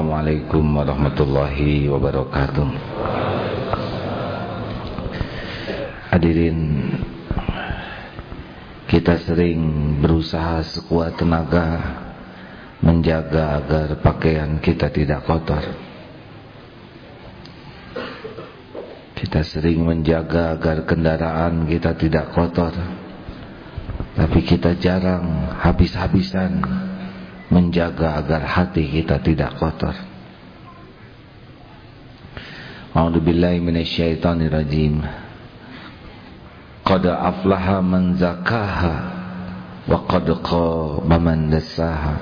Assalamualaikum warahmatullahi wabarakatuh. Hadirin Kita sering berusaha sekuat tenaga Menjaga agar pakaian kita tidak kotor. Kita sering menjaga agar kendaraan kita tidak kotor. Tapi kita jarang habis-habisan menjaga agar hati kita tidak kotor. A'udzubillahi minasyaitonirrajim. Qad aflaha man zakaha wa qad khaba man dassaha.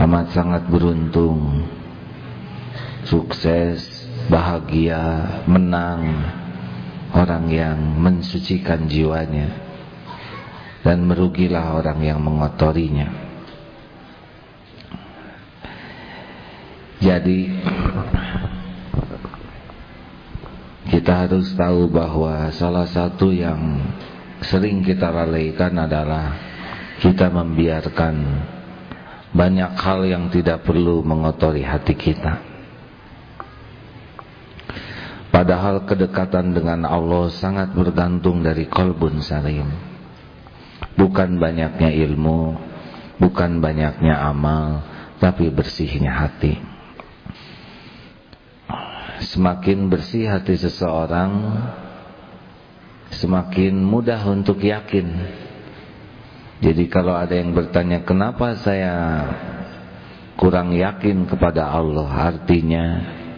Amat sangat beruntung, sukses, bahagia, menang orang yang mensucikan jiwanya dan merugilah orang yang mengotorinya. Jadi kita harus tahu bahwa salah satu yang sering kita lalaikan adalah kita membiarkan banyak hal yang tidak perlu mengotori hati kita. Padahal kedekatan dengan Allah sangat bergantung dari kolbun salim. Bukan banyaknya ilmu, bukan banyaknya amal, tapi bersihnya hati. Semakin bersih hati seseorang Semakin mudah untuk yakin. Jadi kalau ada yang bertanya Kenapa saya kurang yakin kepada Allah? Artinya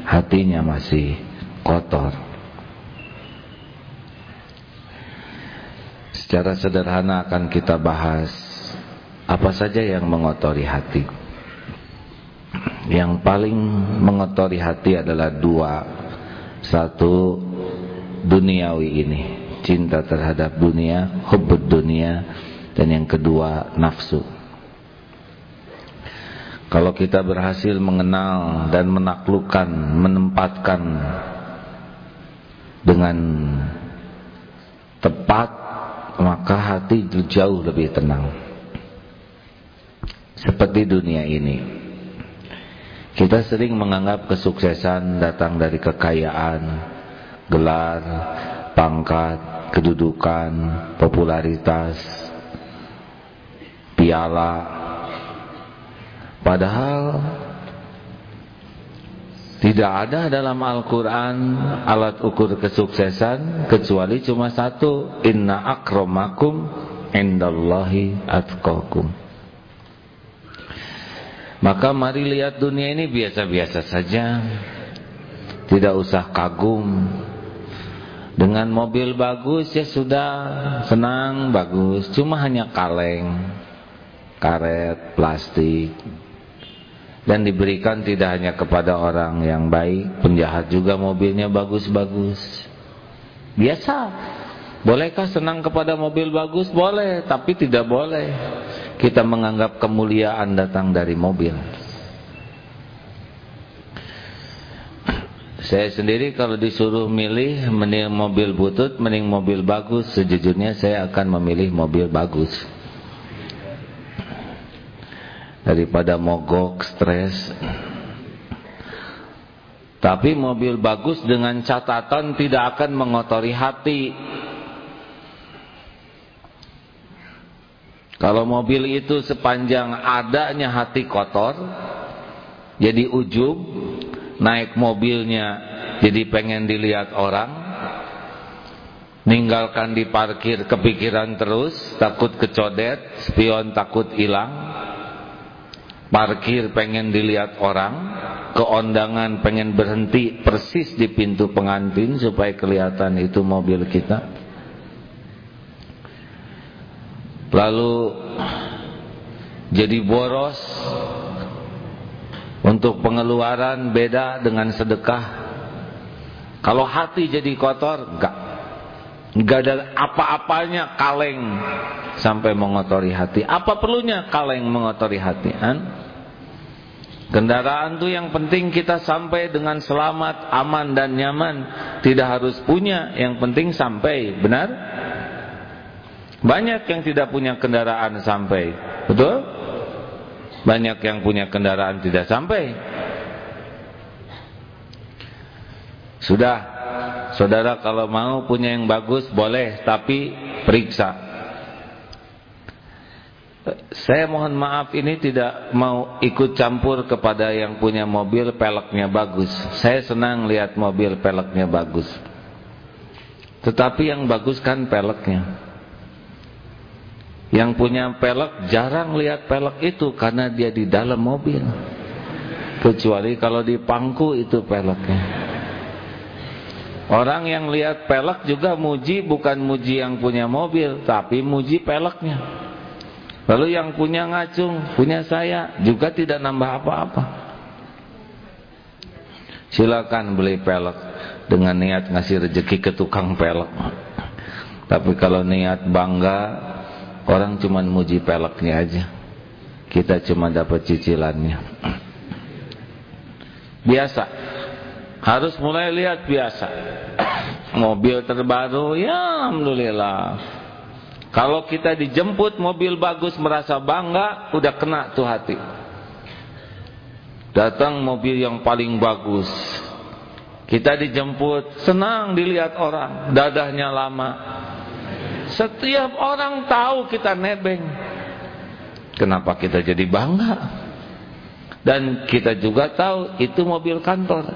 hatinya masih kotor. Secara sederhana akan kita bahas Apa saja yang mengotori hati yang paling mengotori hati adalah dua. Satu duniawi ini. Cinta terhadap dunia hubbud dunia. Dan yang kedua nafsu. Kalau kita berhasil mengenal dan menaklukkan menempatkan dengan tepat maka hati jauh lebih tenang. Seperti dunia ini kita sering menganggap kesuksesan datang dari kekayaan, gelar, pangkat, kedudukan, popularitas, piala. Padahal tidak ada dalam Al-Quran alat ukur kesuksesan kecuali cuma satu. Inna akromakum indallahi atqakum. Maka mari lihat dunia ini biasa-biasa saja. Tidak usah kagum. Dengan mobil bagus ya sudah senang bagus. Cuma hanya kaleng, karet, plastik. Dan diberikan tidak hanya kepada orang yang baik, penjahat juga mobilnya bagus-bagus. Biasa. Bolehkah senang kepada mobil bagus? Boleh, tapi tidak boleh kita menganggap kemuliaan datang dari mobil. Saya sendiri kalau disuruh milih mending mobil butut, mending mobil bagus, sejujurnya saya akan memilih mobil bagus. Daripada mogok, stres. Tapi mobil bagus dengan catatan tidak akan mengotori hati. Kalau mobil itu sepanjang adanya hati kotor, jadi ujub, naik mobilnya jadi pengen dilihat orang, ninggalkan di parkir kepikiran terus, takut kecodet, spion takut hilang, parkir pengen dilihat orang, keondangan pengen berhenti persis di pintu pengantin supaya kelihatan itu mobil kita. lalu jadi boros. Untuk pengeluaran beda dengan sedekah. Kalau hati jadi kotor enggak. Enggak ada apa-apanya kaleng sampai mengotori hati. Apa perlunya kaleng mengotori hati kan kendaraan tuh yang penting kita sampai dengan selamat aman dan nyaman. Tidak harus punya yang penting sampai benar banyak yang tidak punya kendaraan sampai. Betul? Banyak yang punya kendaraan tidak sampai. Sudah, saudara kalau mau punya yang bagus boleh, tapi periksa. Saya mohon maaf ini tidak mau ikut campur kepada yang punya mobil peleknya bagus. Saya senang lihat mobil peleknya bagus. Tetapi yang bagus kan peleknya. Yang punya pelek jarang lihat pelek itu karena dia di dalam mobil. Kecuali kalau di pangku itu peleknya. Orang yang lihat pelek juga muji bukan muji yang punya mobil, tapi muji peleknya. Lalu yang punya ngacung, punya saya juga tidak nambah apa-apa. Silakan beli pelek dengan niat ngasih rezeki ke tukang pelek. Tapi kalau niat bangga, orang cuma muji peleknya aja. Kita cuma dapat cicilannya. Biasa. Harus mulai lihat biasa. Mobil terbaru, ya alhamdulillah. Kalau kita dijemput mobil bagus merasa bangga, udah kena tuh hati. Datang mobil yang paling bagus. Kita dijemput, senang dilihat orang, dadahnya lama. Setiap orang tahu kita nebeng. Kenapa kita jadi bangga? Dan kita juga tahu itu mobil kantor.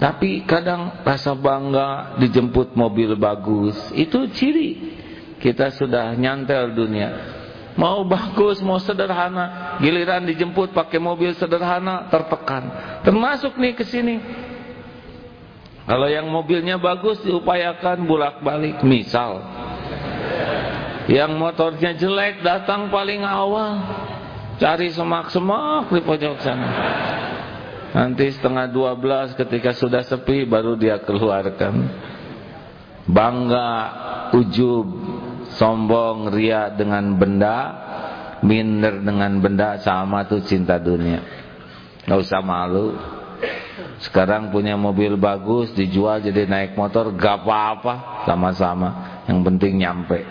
Tapi kadang rasa bangga dijemput mobil bagus, itu ciri kita sudah nyantel dunia. Mau bagus, mau sederhana, giliran dijemput pakai mobil sederhana tertekan. Termasuk nih ke sini. Kalau yang mobilnya bagus diupayakan bolak-balik, misal. Yang motornya jelek datang paling awal. Cari semak-semak di pojok sana. Nanti setengah dua belas ketika sudah sepi baru dia keluarkan. Bangga, ujub, sombong, ria dengan benda, minder dengan benda sama tuh cinta dunia. Gak usah malu. Sekarang punya mobil bagus dijual jadi naik motor gak apa-apa sama-sama. Yang penting nyampe.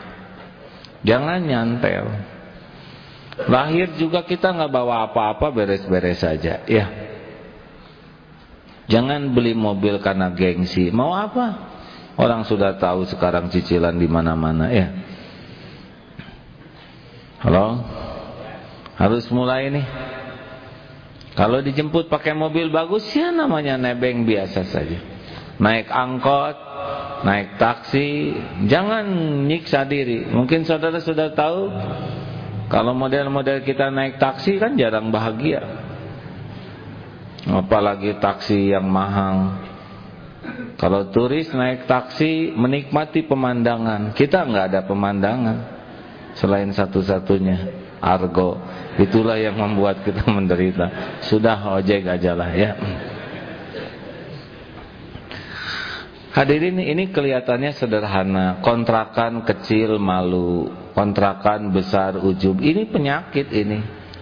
Jangan nyantel. Lahir juga kita nggak bawa apa-apa beres-beres saja, ya. Jangan beli mobil karena gengsi. Mau apa? Orang sudah tahu sekarang cicilan di mana-mana, ya. Halo? Harus mulai nih. Kalau dijemput pakai mobil bagus ya namanya nebeng biasa saja. Naik angkot, naik taksi, jangan nyiksa diri. Mungkin saudara sudah tahu kalau model-model kita naik taksi kan jarang bahagia. Apalagi taksi yang mahal. Kalau turis naik taksi menikmati pemandangan, kita nggak ada pemandangan selain satu-satunya argo. Itulah yang membuat kita menderita. Sudah ojek aja lah ya. Hadirin ini kelihatannya sederhana. Kontrakan kecil malu. Kontrakan besar ujub. Ini penyakit ini.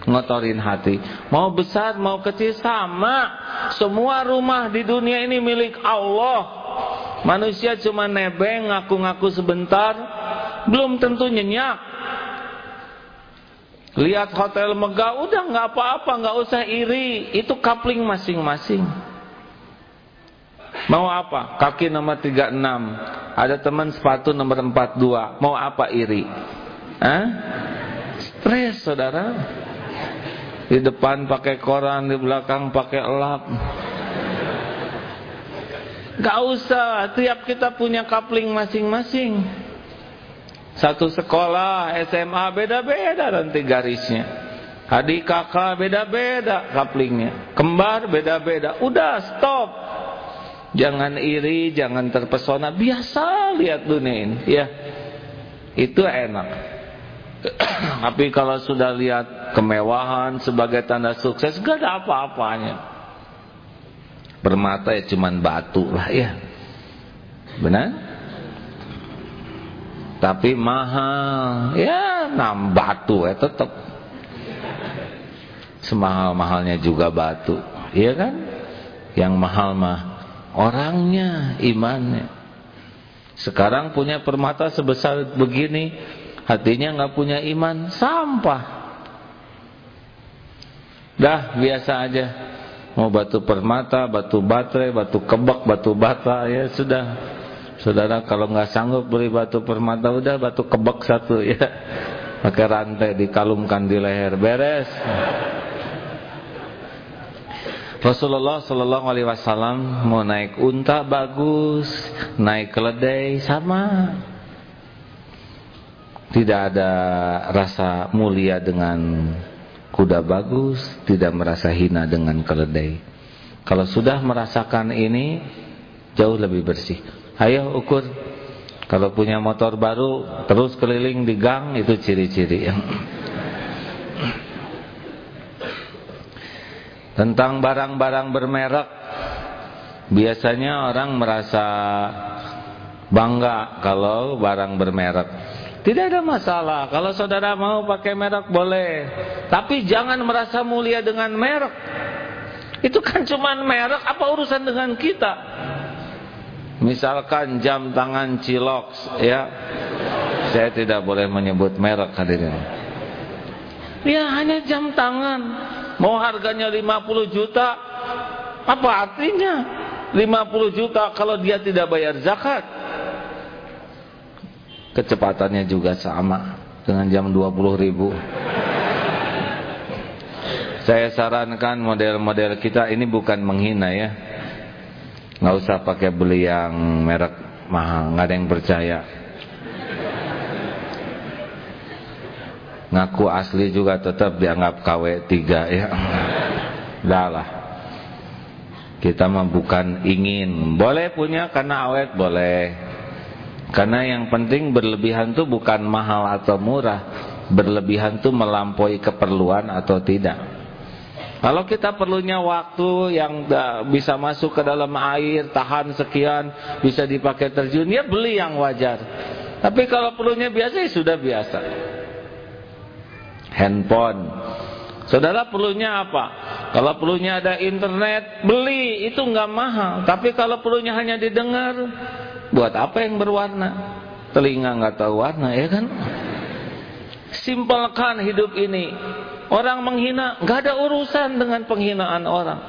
Ngotorin hati. Mau besar mau kecil sama. Semua rumah di dunia ini milik Allah. Manusia cuma nebeng ngaku-ngaku sebentar. Belum tentu nyenyak Lihat hotel megah, udah nggak apa-apa, nggak usah iri. Itu kapling masing-masing. Mau apa? Kaki nomor 36. Ada teman sepatu nomor 42. Mau apa iri? Hah? Stres, saudara. Di depan pakai koran, di belakang pakai elap. Gak usah, tiap kita punya kapling masing-masing. Satu sekolah SMA beda-beda nanti garisnya. Adik kakak beda-beda kaplingnya. Kembar beda-beda. Udah stop. Jangan iri, jangan terpesona. Biasa lihat dunia ini. Ya, itu enak. Tapi kalau sudah lihat kemewahan sebagai tanda sukses, gak ada apa-apanya. Permata ya cuman batu lah ya. Benar? Tapi mahal. Ya nam batu ya tetap semahal-mahalnya juga batu. Iya kan? Yang mahal mah orangnya imannya. Sekarang punya permata sebesar begini hatinya nggak punya iman sampah. Dah biasa aja. Mau batu permata, batu baterai, batu kebak, batu bata ya sudah. Saudara kalau nggak sanggup beli batu permata udah batu kebak satu ya. Pakai rantai dikalungkan di leher beres. Rasulullah Shallallahu Alaihi Wasallam mau naik unta bagus, naik keledai sama, tidak ada rasa mulia dengan kuda bagus, tidak merasa hina dengan keledai. Kalau sudah merasakan ini, jauh lebih bersih. Ayo ukur. Kalau punya motor baru, terus keliling di gang, itu ciri-ciri. Tentang barang-barang bermerek Biasanya orang merasa bangga kalau barang bermerek. Tidak ada masalah. Kalau saudara mau pakai merek boleh. Tapi jangan merasa mulia dengan merek. Itu kan cuma merek Apa urusan dengan kita Misalkan jam tangan Cilox ya. Saya tidak boleh menyebut merek hadirin. Ya hanya jam tangan. Mau harganya 50 juta Apa artinya? 50 juta kalau dia tidak bayar zakat. Kecepatannya juga sama Dengan jam 20 ribu. Saya sarankan model-model kita Ini bukan menghina ya Nggak usah pakai beli yang merek mahal Nggak ada yang percaya. Ngaku asli juga tetap dianggap KW 3 ya. Dah lah. Kita mah bukan ingin. Boleh punya karena awet boleh. Karena yang penting berlebihan tuh bukan mahal atau murah. Berlebihan tuh melampaui keperluan atau tidak kalau kita perlunya waktu yang bisa masuk ke dalam air, tahan sekian, bisa dipakai terjun, ya beli yang wajar. Tapi kalau perlunya biasa, ya sudah biasa handphone. Saudara perlunya apa? Kalau perlunya ada internet, beli, itu nggak mahal. Tapi kalau perlunya hanya didengar, buat apa yang berwarna? Telinga nggak tahu warna, ya kan? Simpelkan hidup ini. Orang menghina, nggak ada urusan dengan penghinaan orang.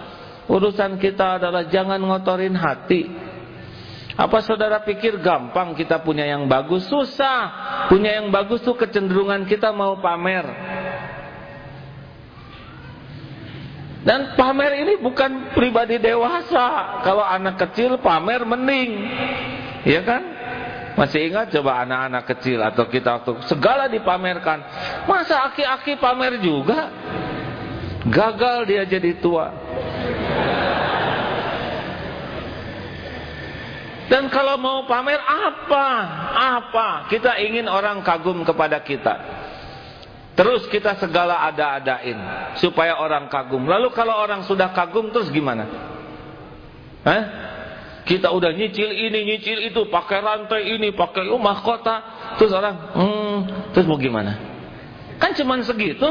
Urusan kita adalah jangan ngotorin hati. Apa saudara pikir gampang kita punya yang bagus? Susah. Punya yang bagus tuh kecenderungan kita mau pamer. Dan pamer ini bukan pribadi dewasa. Kalau anak kecil pamer mending. Ya kan? Masih ingat coba anak-anak kecil atau kita waktu segala dipamerkan. Masa aki-aki pamer juga? Gagal dia jadi tua. Dan kalau mau pamer apa? Apa? Kita ingin orang kagum kepada kita. Terus kita segala ada-adain supaya orang kagum. Lalu kalau orang sudah kagum terus gimana? Hah? Kita udah nyicil ini, nyicil itu, pakai rantai ini, pakai oh, mahkota. Terus orang, hmm, terus mau gimana? Kan cuman segitu.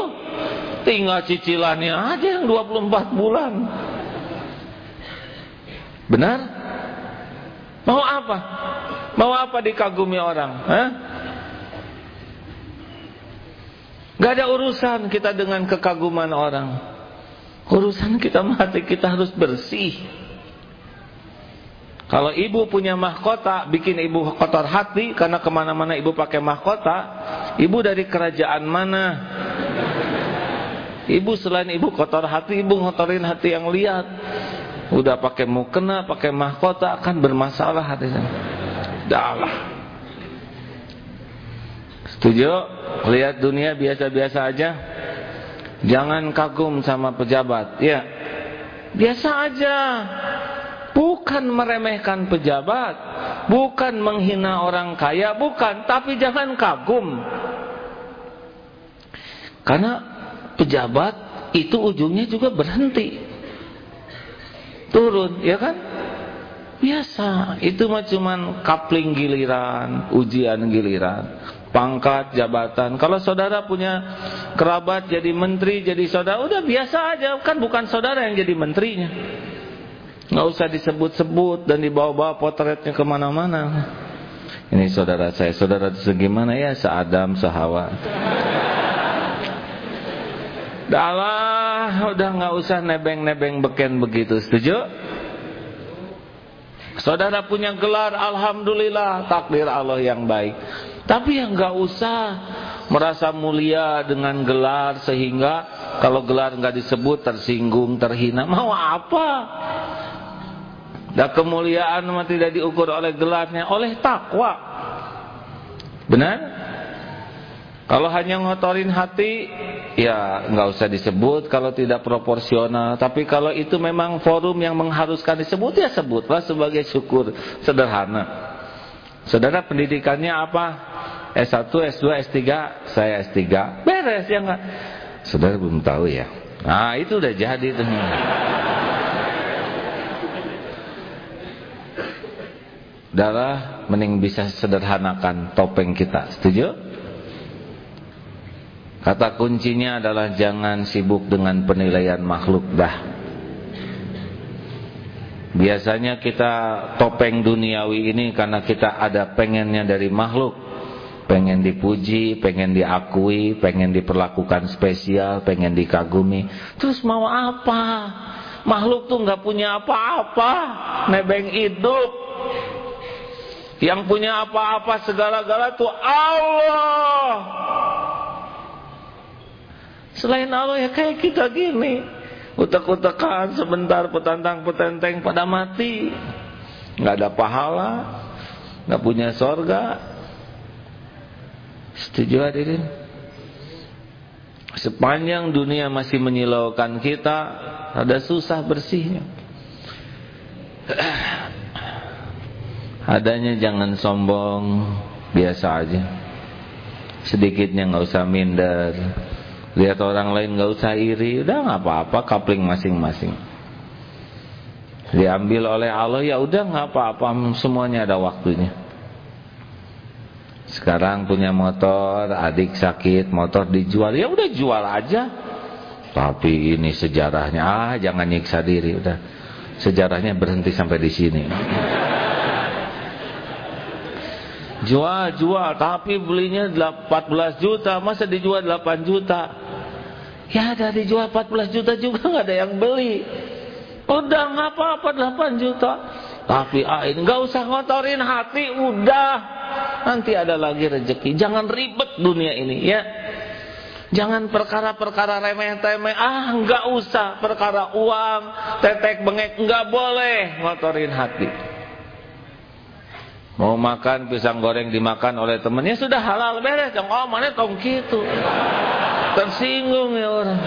Tinggal cicilannya aja yang 24 bulan. Benar? Mau apa? Mau apa dikagumi orang? Hah? Gak ada urusan kita dengan kekaguman orang. Urusan kita mati kita harus bersih. Kalau ibu punya mahkota, bikin ibu kotor hati karena ke mana-mana ibu pakai mahkota. Ibu dari kerajaan mana? Ibu selain ibu kotor hati, ibu ngotorin hati yang lihat. Udah pakai mukena, pakai mahkota akan bermasalah hatinya. Dah Setuju? Lihat dunia biasa-biasa aja. Jangan kagum sama pejabat. Ya. Biasa aja. Bukan meremehkan pejabat, bukan menghina orang kaya, bukan, tapi jangan kagum. Karena pejabat itu ujungnya juga berhenti. Turun, ya kan? Biasa, itu mah cuman kapling giliran, ujian giliran pangkat, jabatan. Kalau saudara punya kerabat jadi menteri, jadi saudara, udah biasa aja. Kan bukan saudara yang jadi menterinya. Nggak usah disebut-sebut dan dibawa-bawa potretnya ke mana-mana. Ini saudara saya, saudara itu gimana ya? Seadam, sehawa. Dalah, udah nggak usah nebeng-nebeng beken begitu, setuju? Saudara punya gelar, alhamdulillah, takdir Allah yang baik. Tapi yang nggak usah merasa mulia dengan gelar sehingga kalau gelar nggak disebut tersinggung, terhina. Mau apa? Dan kemuliaan tidak diukur oleh gelarnya, oleh takwa. Benar? Kalau hanya ngotorin hati, ya nggak usah disebut kalau tidak proporsional. Tapi kalau itu memang forum yang mengharuskan disebut, ya sebutlah sebagai syukur sederhana. Saudara pendidikannya apa? S1, S2, S3, saya S3. Beres ya nggak? Saudara belum tahu ya. Nah itu udah jadi tuh. Darah mending bisa sederhanakan topeng kita. Setuju? Kata kuncinya adalah jangan sibuk dengan penilaian makhluk dah. Biasanya kita topeng duniawi ini karena kita ada pengennya dari makhluk. Pengen dipuji, pengen diakui, pengen diperlakukan spesial, pengen dikagumi. Terus mau apa? Makhluk tuh nggak punya apa-apa, nebeng hidup. Yang punya apa-apa segala-gala tuh Allah. Selain Allah ya kayak kita gini. Utak-utakan sebentar petantang-petenteng pada mati. nggak ada pahala. nggak punya sorga. Setuju hadirin? Sepanjang dunia masih menyilaukan kita, ada susah bersihnya. Adanya jangan sombong, biasa aja. Sedikitnya nggak usah minder. Lihat orang lain nggak usah iri, udah nggak apa-apa, kapling masing-masing. Diambil oleh Allah ya udah nggak apa-apa, semuanya ada waktunya. Sekarang punya motor, adik sakit, motor dijual, ya udah jual aja. Tapi ini sejarahnya, ah jangan nyiksa diri, udah. Sejarahnya berhenti sampai di sini. Jual, jual, tapi belinya 14 juta, masa dijual 8 juta? Ya ada dijual 14 juta juga nggak ada yang beli. Udah nggak apa-apa 8 juta. Tapi ah, nggak usah ngotorin hati, udah. Nanti ada lagi rezeki. Jangan ribet dunia ini ya. Jangan perkara-perkara remeh-temeh. Ah, nggak usah perkara uang, tetek bengek nggak boleh ngotorin hati. Mau makan pisang goreng dimakan oleh temennya sudah halal beres. Yang oh mana tong gitu. Tersinggung ya orang.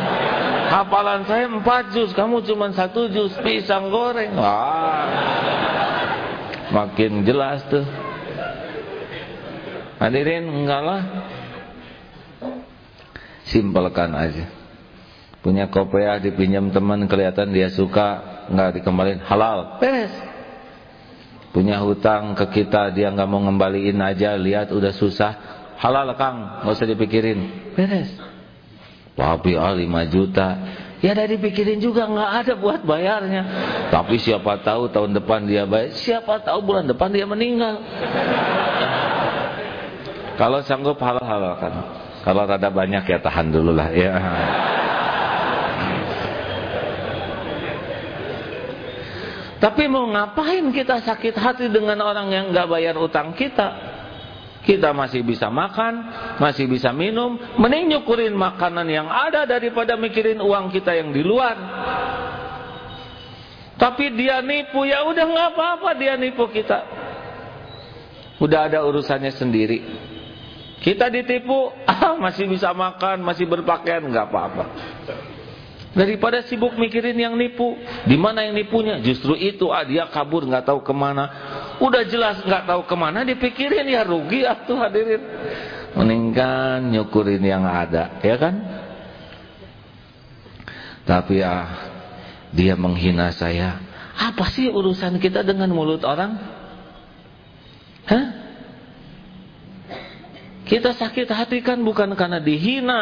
Hafalan saya empat juz, kamu cuma satu juz pisang goreng. Wah. Makin jelas tuh. Hadirin enggak lah. Simpelkan aja. Punya kopiah dipinjam teman kelihatan dia suka, enggak dikembalin halal. Beres. Punya hutang ke kita dia nggak mau ngembaliin aja. Lihat udah susah. Halal kang. Nggak usah dipikirin. Beres. Tapi ah 5 juta. Ya dari pikirin juga nggak ada buat bayarnya. Tapi siapa tahu tahun depan dia bayar. Siapa tahu bulan depan dia meninggal kalau sanggup halal halal kan kalau rada banyak ya tahan dulu lah ya Tapi mau ngapain kita sakit hati dengan orang yang nggak bayar utang kita? Kita masih bisa makan, masih bisa minum, mending nyukurin makanan yang ada daripada mikirin uang kita yang di luar. Tapi dia nipu, ya udah nggak apa-apa dia nipu kita. Udah ada urusannya sendiri. Kita ditipu, ah masih bisa makan, masih berpakaian, nggak apa-apa. Daripada sibuk mikirin yang nipu. Di mana yang nipunya? Justru itu ah dia kabur nggak tahu ke mana. Udah jelas nggak tahu ke mana dipikirin ya rugi atuh hadirin. Meningkan nyukurin yang ada, ya kan? Tapi ah dia menghina saya. Apa sih urusan kita dengan mulut orang? Hah? Kita sakit hati kan bukan karena dihina,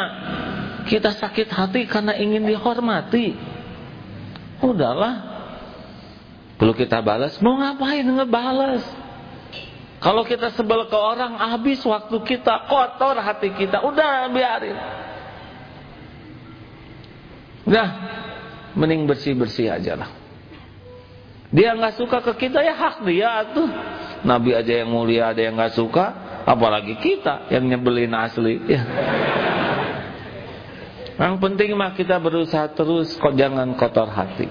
kita sakit hati karena ingin dihormati. Udahlah. Perlu kita balas, mau ngapain ngebalas? Kalau kita sebel ke orang, habis waktu kita, kotor hati kita. Udah biarin. Udah, mending bersih-bersih aja lah. Dia nggak suka ke kita ya hak dia tuh. Nabi aja yang mulia ada yang nggak suka, apalagi kita yang nyebelin asli. Ya. Yang penting mah kita berusaha terus kok jangan kotor hati.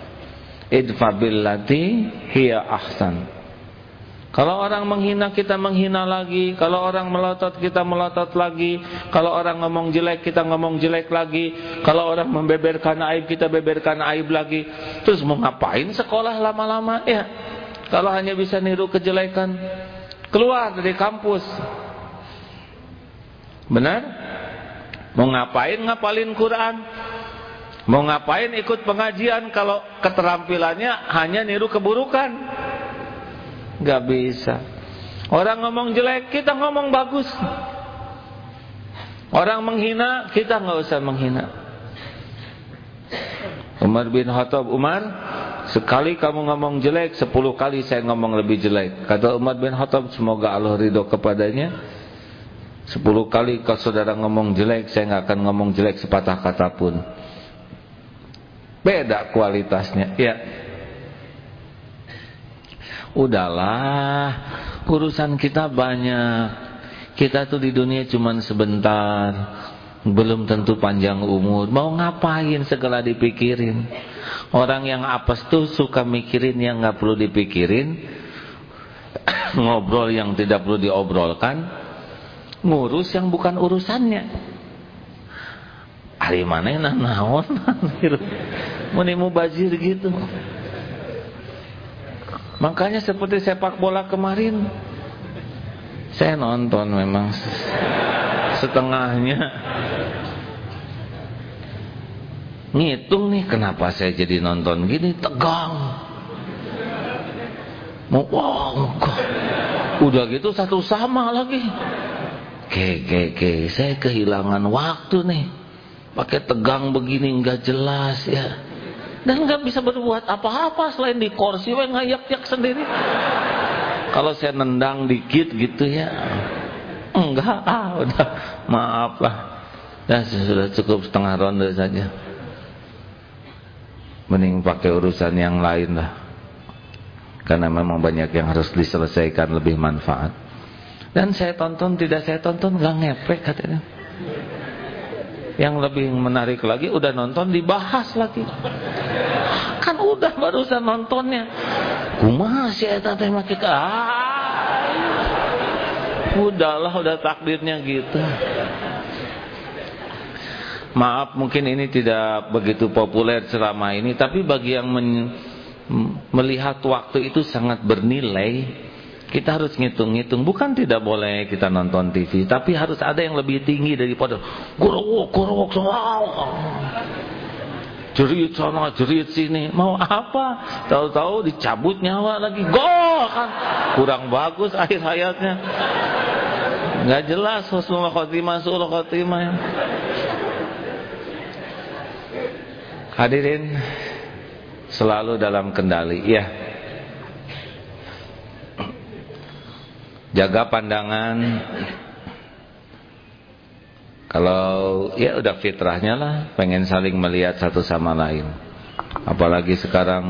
Idfa billati hiya ahsan. Kalau orang menghina kita menghina lagi, kalau orang melotot kita melotot lagi, kalau orang ngomong jelek kita ngomong jelek lagi, kalau orang membeberkan aib kita beberkan aib lagi. Terus mau ngapain sekolah lama-lama? Ya. Kalau hanya bisa niru kejelekan, keluar dari kampus. Benar? Mau ngapain ngapalin Quran? Mau ngapain ikut pengajian kalau keterampilannya hanya niru keburukan? Gak bisa. Orang ngomong jelek, kita ngomong bagus. Orang menghina, kita nggak usah menghina. Umar bin Khattab, Umar, sekali kamu ngomong jelek, sepuluh kali saya ngomong lebih jelek. Kata Umar bin Khattab, semoga Allah ridho kepadanya. Sepuluh kali kalau saudara ngomong jelek, saya nggak akan ngomong jelek sepatah kata pun. Beda kualitasnya. Ya. Udahlah, urusan kita banyak. Kita tuh di dunia cuma sebentar. Belum tentu panjang umur. Mau ngapain segala dipikirin. Orang yang apes tuh suka mikirin yang nggak perlu dipikirin. Ngobrol yang tidak perlu diobrolkan ngurus yang bukan urusannya. Hari mana yang naon? Muni bajir gitu. Makanya seperti sepak bola kemarin saya nonton memang setengahnya. Ngitung nih kenapa saya jadi nonton gini? Tegang. Mau wow, udah gitu satu sama lagi Oke. Saya kehilangan waktu nih. Pakai tegang begini nggak jelas ya. Dan nggak bisa berbuat apa-apa selain di kursi we ngayak-yak sendiri. Kalau saya nendang dikit gitu ya. Enggak, ah udah maaf lah. Ya sudah cukup setengah ronde saja. Mending pakai urusan yang lain lah. Karena memang banyak yang harus diselesaikan lebih manfaat. Dan saya tonton, tidak saya tonton, gak ngepek katanya. Yang lebih menarik lagi, udah nonton dibahas lagi. Kan udah barusan nontonnya. Kumaha sih eta teh ah. Udahlah, udah takdirnya gitu. Maaf mungkin ini tidak begitu populer selama ini, tapi bagi yang men melihat waktu itu sangat bernilai kita harus ngitung-ngitung. Bukan tidak boleh kita nonton TV. Tapi harus ada yang lebih tinggi daripada Guruk, guruk, wow. Jerit sana, jerit sini. Mau apa? Tahu-tahu dicabut nyawa lagi. Gol kan. Kurang bagus akhir hayatnya. Nggak jelas husnul khotimah, suul khotimah. Hadirin selalu dalam kendali. Ya. Jaga pandangan. Kalau ya udah fitrahnya lah. Pengen saling melihat satu sama lain. Apalagi sekarang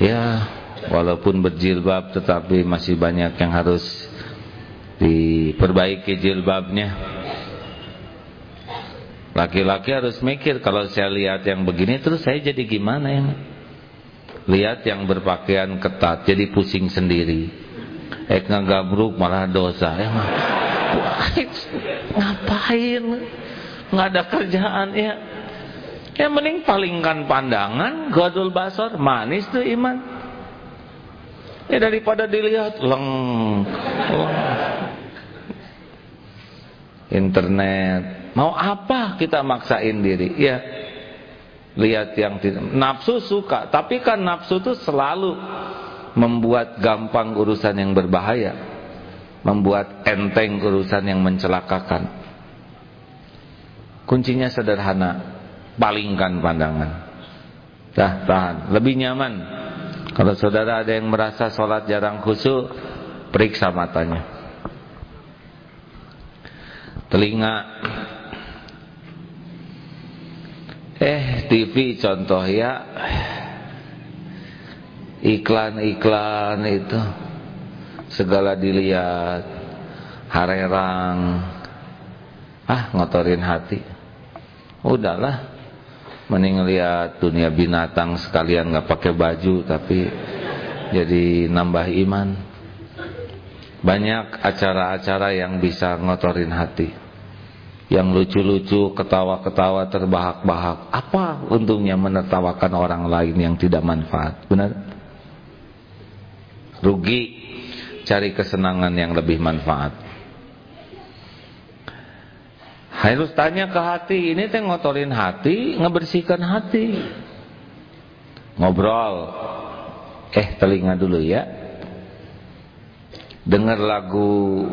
ya walaupun berjilbab tetapi masih banyak yang harus diperbaiki jilbabnya. Laki-laki harus mikir kalau saya lihat yang begini terus saya jadi gimana ya lihat yang berpakaian ketat jadi pusing sendiri eh ngagabruk malah dosa ya ngapain? Nggak ada kerjaan ya. Ya mending palingkan pandangan gadul basor manis tuh iman. Ya daripada dilihat leng, leng. internet. Mau apa kita maksain diri? Ya lihat yang nafsu suka. Tapi kan nafsu tuh selalu membuat gampang urusan yang berbahaya, membuat enteng urusan yang mencelakakan. Kuncinya sederhana, palingkan pandangan. Dah, tahan. Lebih nyaman. Kalau saudara ada yang merasa sholat jarang khusyuk, periksa matanya. Telinga. Eh TV contoh ya Iklan-iklan itu. Segala dilihat. Harerang. Ah ngotorin hati. Udahlah. Mending lihat dunia binatang sekalian gak pakai baju Tapi jadi nambah iman. Banyak acara-acara yang bisa ngotorin hati. Yang lucu-lucu, ketawa-ketawa, terbahak-bahak. Apa untungnya menertawakan orang lain yang tidak manfaat? Benar? Rugi cari kesenangan yang lebih manfaat. Harus tanya ke hati, ini teh ngotorin hati, ngebersihkan hati. Ngobrol. Eh, telinga dulu ya. Dengar lagu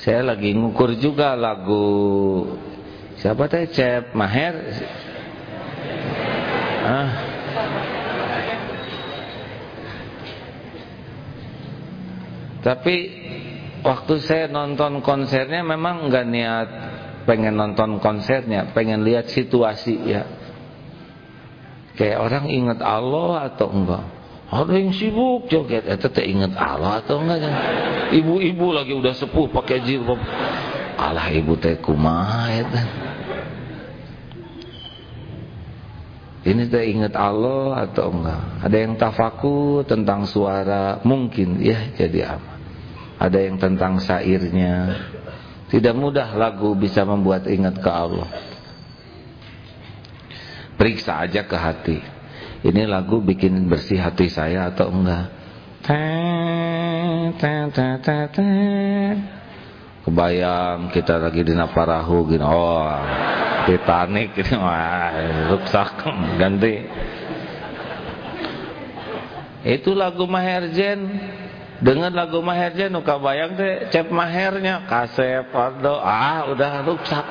Saya lagi ngukur juga lagu siapa teh Cep Maher. Ah. Tapi waktu saya nonton konsernya memang nggak niat pengen nonton konsernya, pengen lihat situasi ya. Kayak orang ingat Allah atau enggak. Ada yang sibuk joget, itu teh ingat Allah atau enggak? Ibu-ibu lagi udah sepuh pakai jilbab. Allah ibu teh kumaha eta. Ini teh ingat Allah atau enggak? Ada yang tafaku tentang suara, mungkin ya jadi apa? Ada yang tentang syairnya. Tidak mudah lagu bisa membuat ingat ke Allah. Periksa aja ke hati ini lagu bikin bersih hati saya atau enggak kebayang kita lagi di Naparahu gini. Oh Titanic gini. Wah rusak ganti. Itu lagu Maherjen dengan lagu Maherjen nuka bayang teh cep mahernya. Kasep ah udah rusak.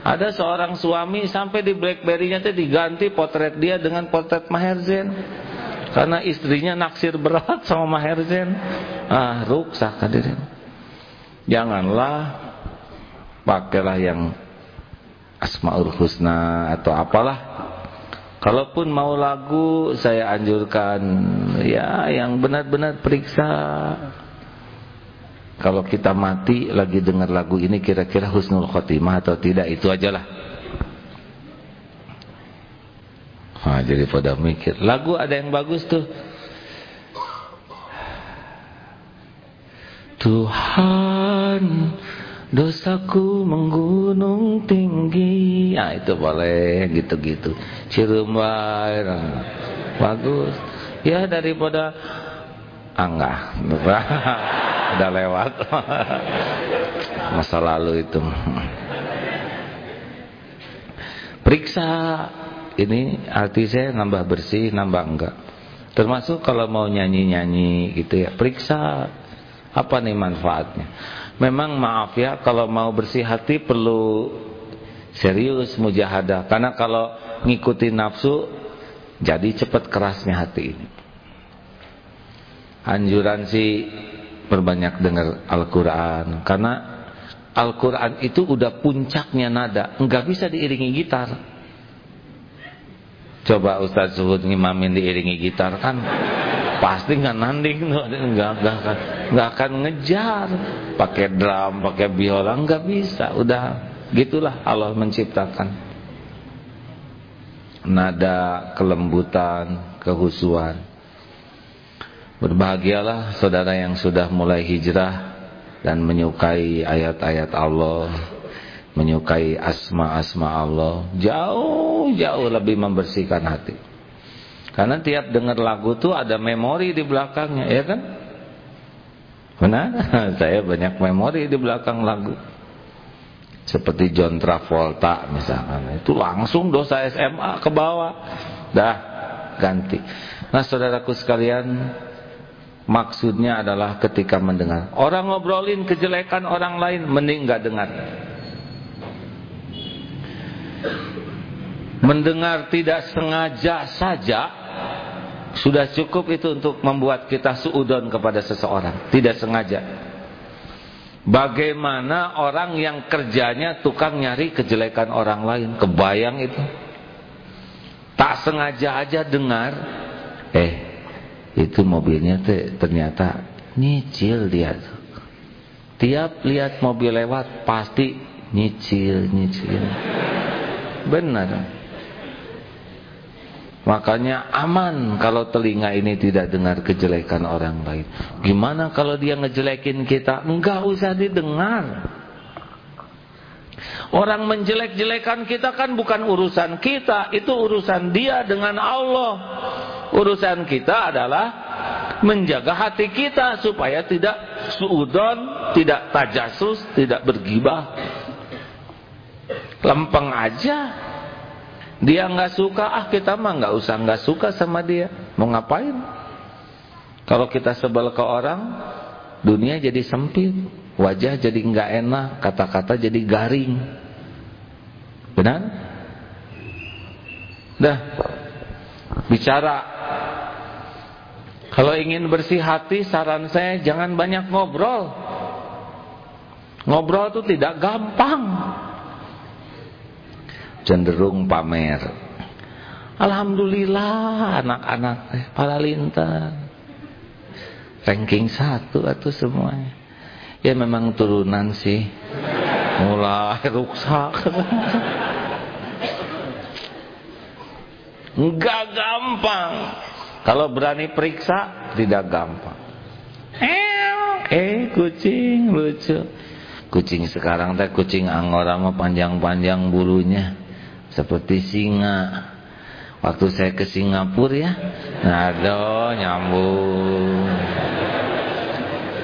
Ada seorang suami sampai di Blackberry-nya itu diganti potret dia dengan potret Maher Zain. Karena istrinya naksir berat sama Maher Zain. Ah, rusak hadirin. Janganlah pakailah yang Asmaul Husna atau apalah. Kalaupun mau lagu saya anjurkan ya yang benar-benar periksa kalau kita mati lagi dengar lagu ini kira-kira husnul khotimah atau tidak itu ajalah. Nah, jadi pada mikir lagu ada yang bagus tuh. Tuhan dosaku menggunung tinggi. Nah itu boleh gitu-gitu. Cirumbai bagus. Ya daripada Angga udah lewat. Masa lalu itu. Periksa ini arti saya nambah bersih nambah enggak. Termasuk kalau mau nyanyi-nyanyi gitu ya. Periksa apa nih manfaatnya? Memang maaf ya kalau mau bersih hati perlu serius mujahadah. Karena kalau ngikutin nafsu jadi cepat kerasnya hati ini. Anjuran sih perbanyak dengar Al-Quran. Karena Al-Quran itu udah puncaknya nada. Nggak bisa diiringi gitar. Coba Ustaz Suhud ngimamin diiringi gitar kan pasti nggak nanding nggak nggak akan nggak akan ngejar. Pakai drum pakai biola nggak bisa. Udah gitulah Allah menciptakan. Nada kelembutan kehusuan. Berbahagialah saudara yang sudah mulai hijrah dan menyukai ayat-ayat Allah, menyukai asma-asma Allah, jauh-jauh lebih membersihkan hati. Karena tiap dengar lagu tuh ada memori di belakangnya, ya kan? Benar? Saya banyak memori di belakang lagu. Seperti John Travolta misalkan, itu langsung dosa SMA ke bawah. Dah, ganti. Nah, saudaraku sekalian, Maksudnya adalah ketika mendengar Orang ngobrolin kejelekan orang lain Mending gak dengar Mendengar tidak sengaja saja Sudah cukup itu untuk membuat kita suudon kepada seseorang Tidak sengaja Bagaimana orang yang kerjanya tukang nyari kejelekan orang lain, kebayang itu. Tak sengaja aja dengar, eh itu mobilnya ternyata nyicil dia tuh. Tiap lihat mobil lewat pasti nyicil, nyicil. Benar. Makanya aman kalau telinga ini tidak dengar kejelekan orang lain. Gimana kalau dia ngejelekin kita? Enggak usah didengar. Orang menjelek-jelekan kita kan bukan urusan kita, itu urusan dia dengan Allah. Urusan kita adalah menjaga hati kita supaya tidak suudon, tidak tajasus, tidak bergibah. Lempeng aja. Dia nggak suka, ah kita mah nggak usah nggak suka sama dia. Mau ngapain? Kalau kita sebel ke orang, dunia jadi sempit, wajah jadi nggak enak, kata-kata jadi garing. Benar? Dah. Bicara. Kalau ingin bersih hati, saran saya jangan banyak ngobrol. Ngobrol itu tidak gampang cenderung pamer. Alhamdulillah anak-anak teh pala lintar. Ranking satu atau semuanya. Ya memang turunan sih. Mulai rusak. Enggak gampang. Kalau berani periksa tidak gampang. Eh kucing lucu. Kucing sekarang teh kucing angora mah panjang-panjang bulunya seperti singa. Waktu saya ke Singapura ya, aduh nyambung.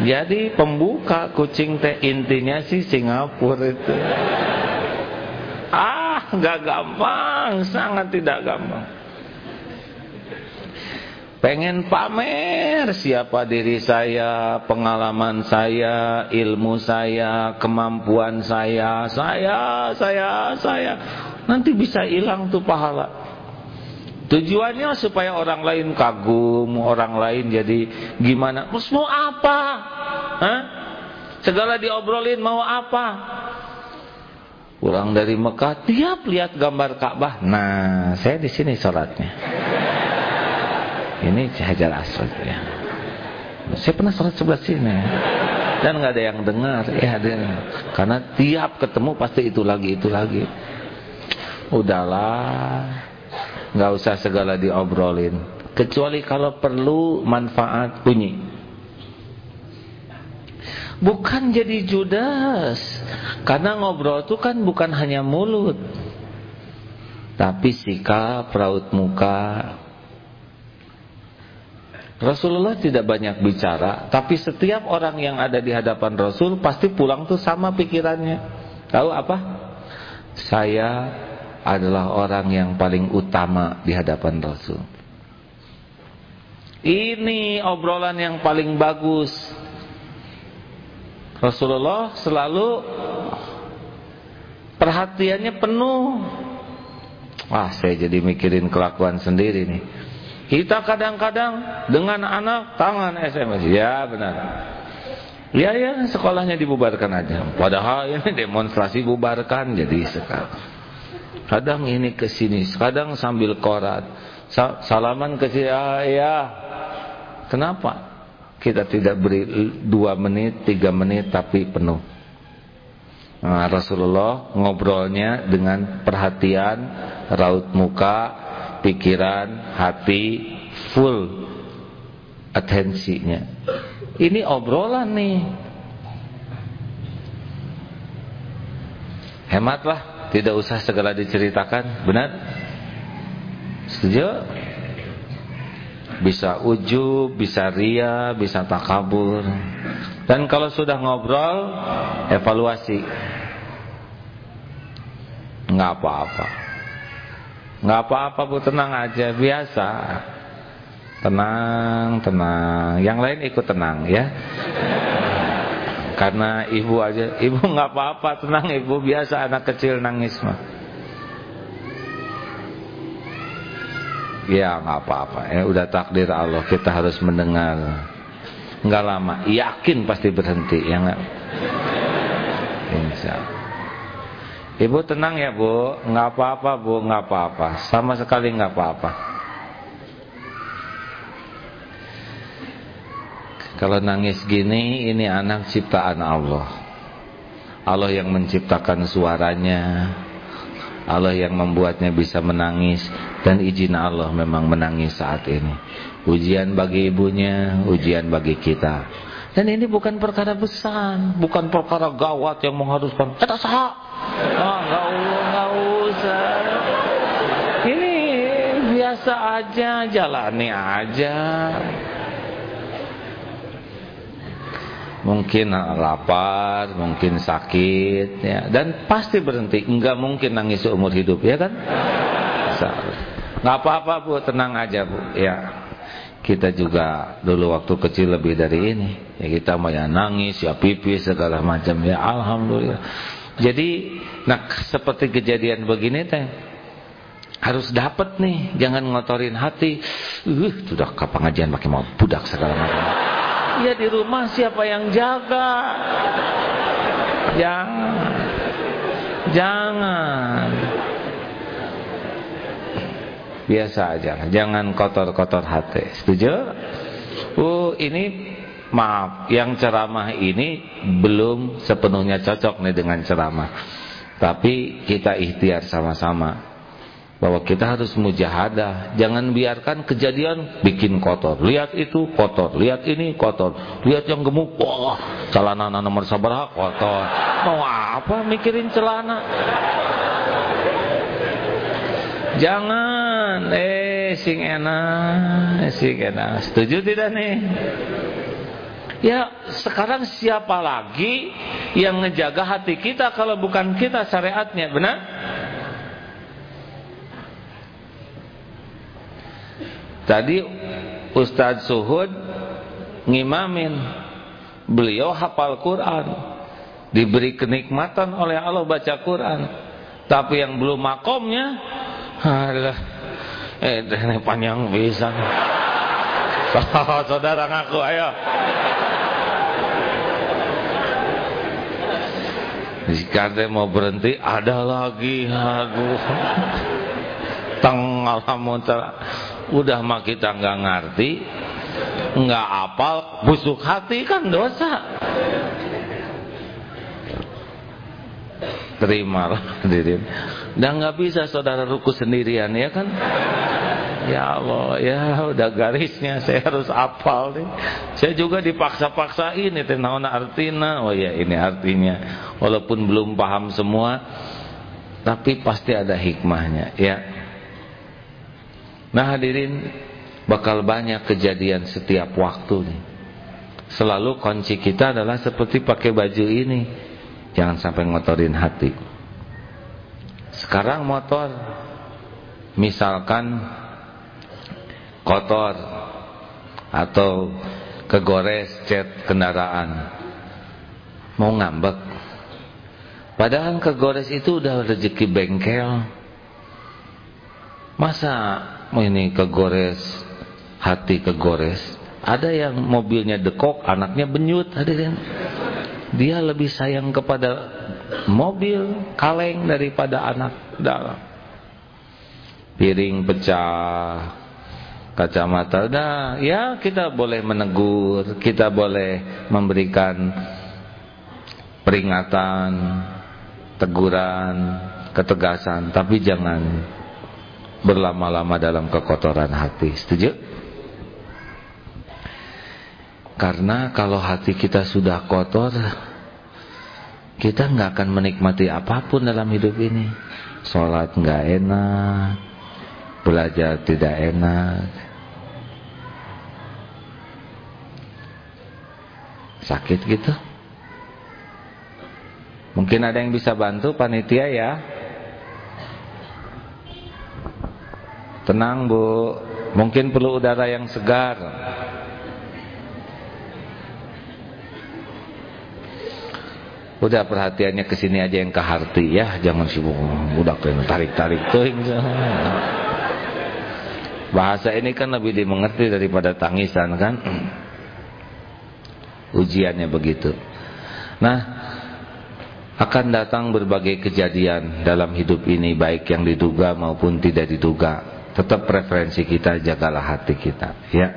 Jadi pembuka kucing teh intinya sih Singapura itu. Ah, nggak gampang, sangat tidak gampang. Pengen pamer siapa diri saya, pengalaman saya, ilmu saya, kemampuan saya, saya, saya, saya nanti bisa hilang tuh pahala. Tujuannya supaya orang lain kagum, orang lain jadi gimana? Terus mau apa? Hah? Segala diobrolin mau apa? Pulang dari Mekah tiap lihat gambar Ka'bah. Nah, saya di sini sholatnya. Ini Hajar Aswad ya. Saya pernah sholat sebelah sini dan nggak ada yang dengar ya ada karena tiap ketemu pasti itu lagi itu lagi udahlah nggak usah segala diobrolin. Kecuali kalau perlu manfaat bunyi. Bukan jadi judas karena ngobrol itu kan bukan hanya mulut. Tapi sikap raut muka. Rasulullah tidak banyak bicara tapi setiap orang yang ada di hadapan Rasul pasti pulang tuh sama pikirannya. Tahu apa? Saya adalah orang yang paling utama di hadapan Rasul. Ini obrolan yang paling bagus. Rasulullah selalu perhatiannya penuh. Wah, saya jadi mikirin kelakuan sendiri nih. Kita kadang-kadang dengan anak tangan SMS. Ya, benar. Ya, ya, sekolahnya dibubarkan aja. Padahal ini demonstrasi bubarkan jadi sekarang. Kadang ini ke sini, kadang sambil korat. Salaman ke sini, ah, ya. Kenapa? Kita tidak beri dua menit, tiga menit tapi penuh. Nah, Rasulullah ngobrolnya dengan perhatian, raut muka, pikiran, hati, full atensinya. Ini obrolan nih. Hematlah tidak usah segala diceritakan, benar? Setuju? Bisa ujub, bisa ria, bisa takabur. Dan kalau sudah ngobrol, evaluasi. Enggak apa-apa. Enggak apa-apa Bu, tenang aja, biasa. Tenang, tenang. Yang lain ikut tenang ya. Karena ibu aja, ibu nggak apa-apa, tenang ibu, biasa anak kecil nangis mah. Ya nggak apa-apa, ya udah takdir Allah, kita harus mendengar. Nggak lama, yakin pasti berhenti, ya nggak. Ibu tenang ya bu, nggak apa-apa bu, nggak apa-apa, sama sekali nggak apa-apa. Kalau nangis gini, ini anak ciptaan Allah. Allah yang menciptakan suaranya, Allah yang membuatnya bisa menangis dan izin Allah memang menangis saat ini. Ujian bagi ibunya, ujian bagi kita. Dan ini bukan perkara besar, bukan perkara gawat yang mengharuskan kita sah. Ah, enggak usah, enggak usah. Ini biasa aja, jalani aja. Mungkin lapar, mungkin sakit ya, dan pasti berhenti. Enggak mungkin nangis seumur hidup, ya kan? Enggak apa-apa, Bu, tenang aja, Bu. Ya. Kita juga dulu waktu kecil lebih dari ini. Ya kita mau ya nangis ya pipis segala macam ya. Alhamdulillah. Jadi nah seperti kejadian begini teh harus dapat nih. Jangan ngotorin hati. Uh sudah ke pengajian pakai mau budak segala macam ya di rumah siapa yang jaga? Jangan jangan. Biasa aja jangan kotor-kotor hati. Setuju? Oh ini maaf yang ceramah ini belum sepenuhnya cocok nih dengan ceramah. Tapi kita ikhtiar sama-sama bahwa kita harus mujahadah. Jangan biarkan kejadian bikin kotor. Lihat itu kotor. Lihat ini kotor. Lihat yang gemuk wah celana nomor sabar kotor. Mau apa mikirin celana? Jangan. Eh sing enak, sing enak. Setuju tidak nih? Ya, sekarang siapa lagi yang ngejaga hati kita kalau bukan kita syariatnya, benar? Tadi Ustadz Suhud ngimamin Beliau hafal Quran Diberi kenikmatan oleh Allah baca Quran Tapi yang belum makomnya Alah. Eh, ini panjang bisa. Oh, saudara ngaku ayo. Jika mau berhenti ada lagi aduh. Teng alhamdulillah. Udah mah kita nggak ngerti, nggak apal, busuk hati kan dosa. Terimalah hadirin. Dan nggak bisa saudara ruku sendirian ya kan? Ya Allah, ya udah garisnya saya harus apal nih. Saya juga dipaksa-paksa ini naon artina. Oh ya ini artinya. Walaupun belum paham semua, tapi pasti ada hikmahnya ya. Nah hadirin, bakal banyak kejadian setiap waktu nih. Selalu kunci kita adalah seperti pakai baju ini. Jangan sampai ngotorin hati. Sekarang motor misalkan kotor atau kegores cat kendaraan mau ngambek padahal kegores itu udah rezeki bengkel masa ini kegores hati kegores. Ada yang mobilnya dekok anaknya benyut hadirin. Dia lebih sayang kepada mobil kaleng daripada anak dalam. Piring pecah kacamata nah ya kita boleh menegur kita boleh memberikan peringatan teguran ketegasan. Tapi jangan berlama-lama dalam kekotoran hati setuju karena kalau hati kita sudah kotor kita nggak akan menikmati apa pun dalam hidup ini. Sholat nggak enak, belajar tidak enak, sakit gitu. Mungkin ada yang bisa bantu panitia ya. Tenang bu, mungkin perlu udara yang segar. Udah perhatiannya ke sini aja yang ke harti ya, jangan sibuk udah kena tarik-tarik. Bahasa ini kan lebih dimengerti daripada tangisan kan. Ujiannya begitu. Nah, Akan datang berbagai kejadian dalam hidup ini baik yang diduga maupun tidak diduga. Tetap preferensi kita jagalah hati kita, ya.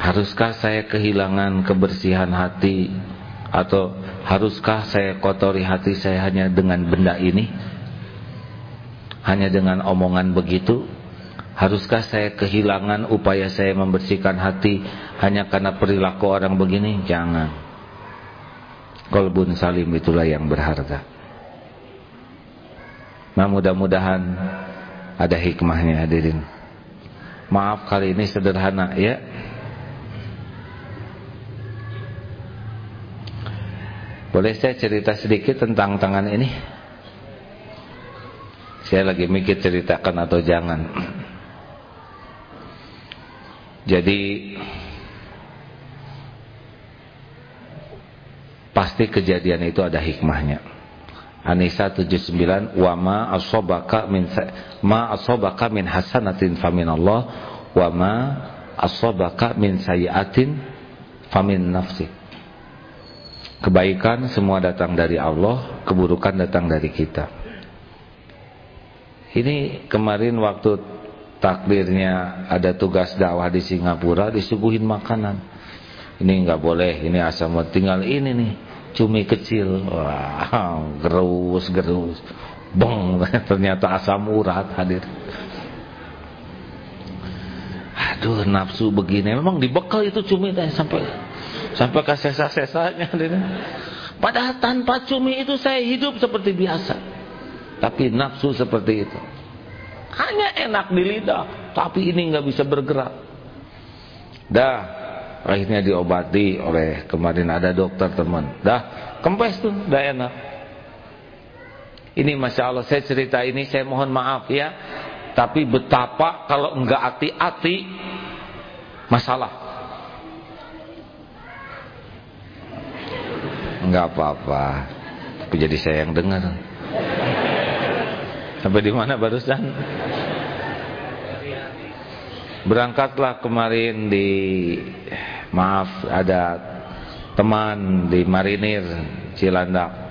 Haruskah saya kehilangan kebersihan hati atau haruskah saya kotori hati saya hanya dengan benda ini? Hanya dengan omongan begitu? Haruskah saya kehilangan upaya saya membersihkan hati hanya karena perilaku orang begini? Jangan. Kolbun salim itulah yang berharga. Nah mudah-mudahan ada hikmahnya hadirin. Maaf kali ini sederhana ya. Boleh saya cerita sedikit tentang tangan ini? Saya lagi mikir ceritakan atau jangan. Jadi pasti kejadian itu ada hikmahnya. Anisa 79 wa ma asobaka min ma asobaka min hasanatin faminallah wa ma asobaka min sayiatin famin nafsik. Kebaikan semua datang dari Allah, keburukan datang dari kita. Ini kemarin waktu takdirnya ada tugas dakwah di Singapura disuguhin makanan. Ini nggak boleh, ini asam tinggal ini nih, cumi kecil. Wah, gerus gerus. Bong, ternyata asam urat hadir. Aduh, nafsu begini. Memang dibekal itu cumi teh sampai Sampai ke sesa-sesanya. Padahal tanpa cumi itu saya hidup seperti biasa. Tapi nafsu seperti itu. Hanya enak di lidah. Tapi ini nggak bisa bergerak. Dah. Akhirnya diobati oleh kemarin ada dokter teman. Dah. Kempes tuh. Dah enak. Ini Masya Allah saya cerita ini saya mohon maaf ya. Tapi betapa kalau enggak hati-hati masalah. Enggak apa-apa. Jadi saya yang dengar. Sampai di mana barusan? Berangkatlah kemarin di maaf ada teman di Marinir Cilandak.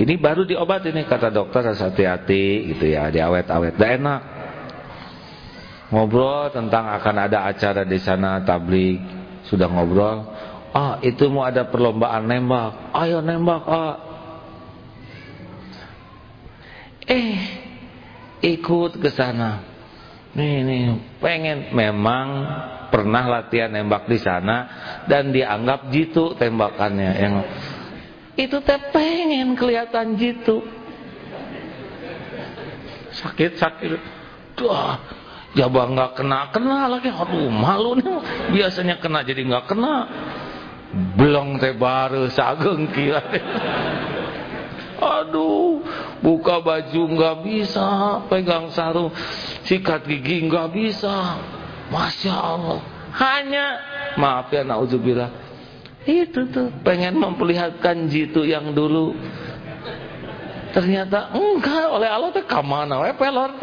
Ini baru diobat ini kata dokter harus hati-hati gitu ya, diawet-awet. Dah enak. Ngobrol tentang akan ada acara di sana tablik, sudah ngobrol Ah itu mau ada perlombaan nembak Ayo nembak ah. Eh Ikut ke sana Nih nih pengen. Memang pernah latihan nembak di sana Dan dianggap jitu tembakannya. Yang Itu teh pengen kelihatan jitu. Sakit-sakit Duh Jabah nggak kena kena lagi, aduh malu nih. Biasanya kena jadi nggak kena. Belum teh baru sageng kira aduh buka baju nggak bisa pegang sarung sikat gigi nggak bisa. Masya Allah. Hanya maaf ya nauzubillah itu tuh pengen memperlihatkan jitu yang dulu. Ternyata enggak oleh Allah teh kamana we pelor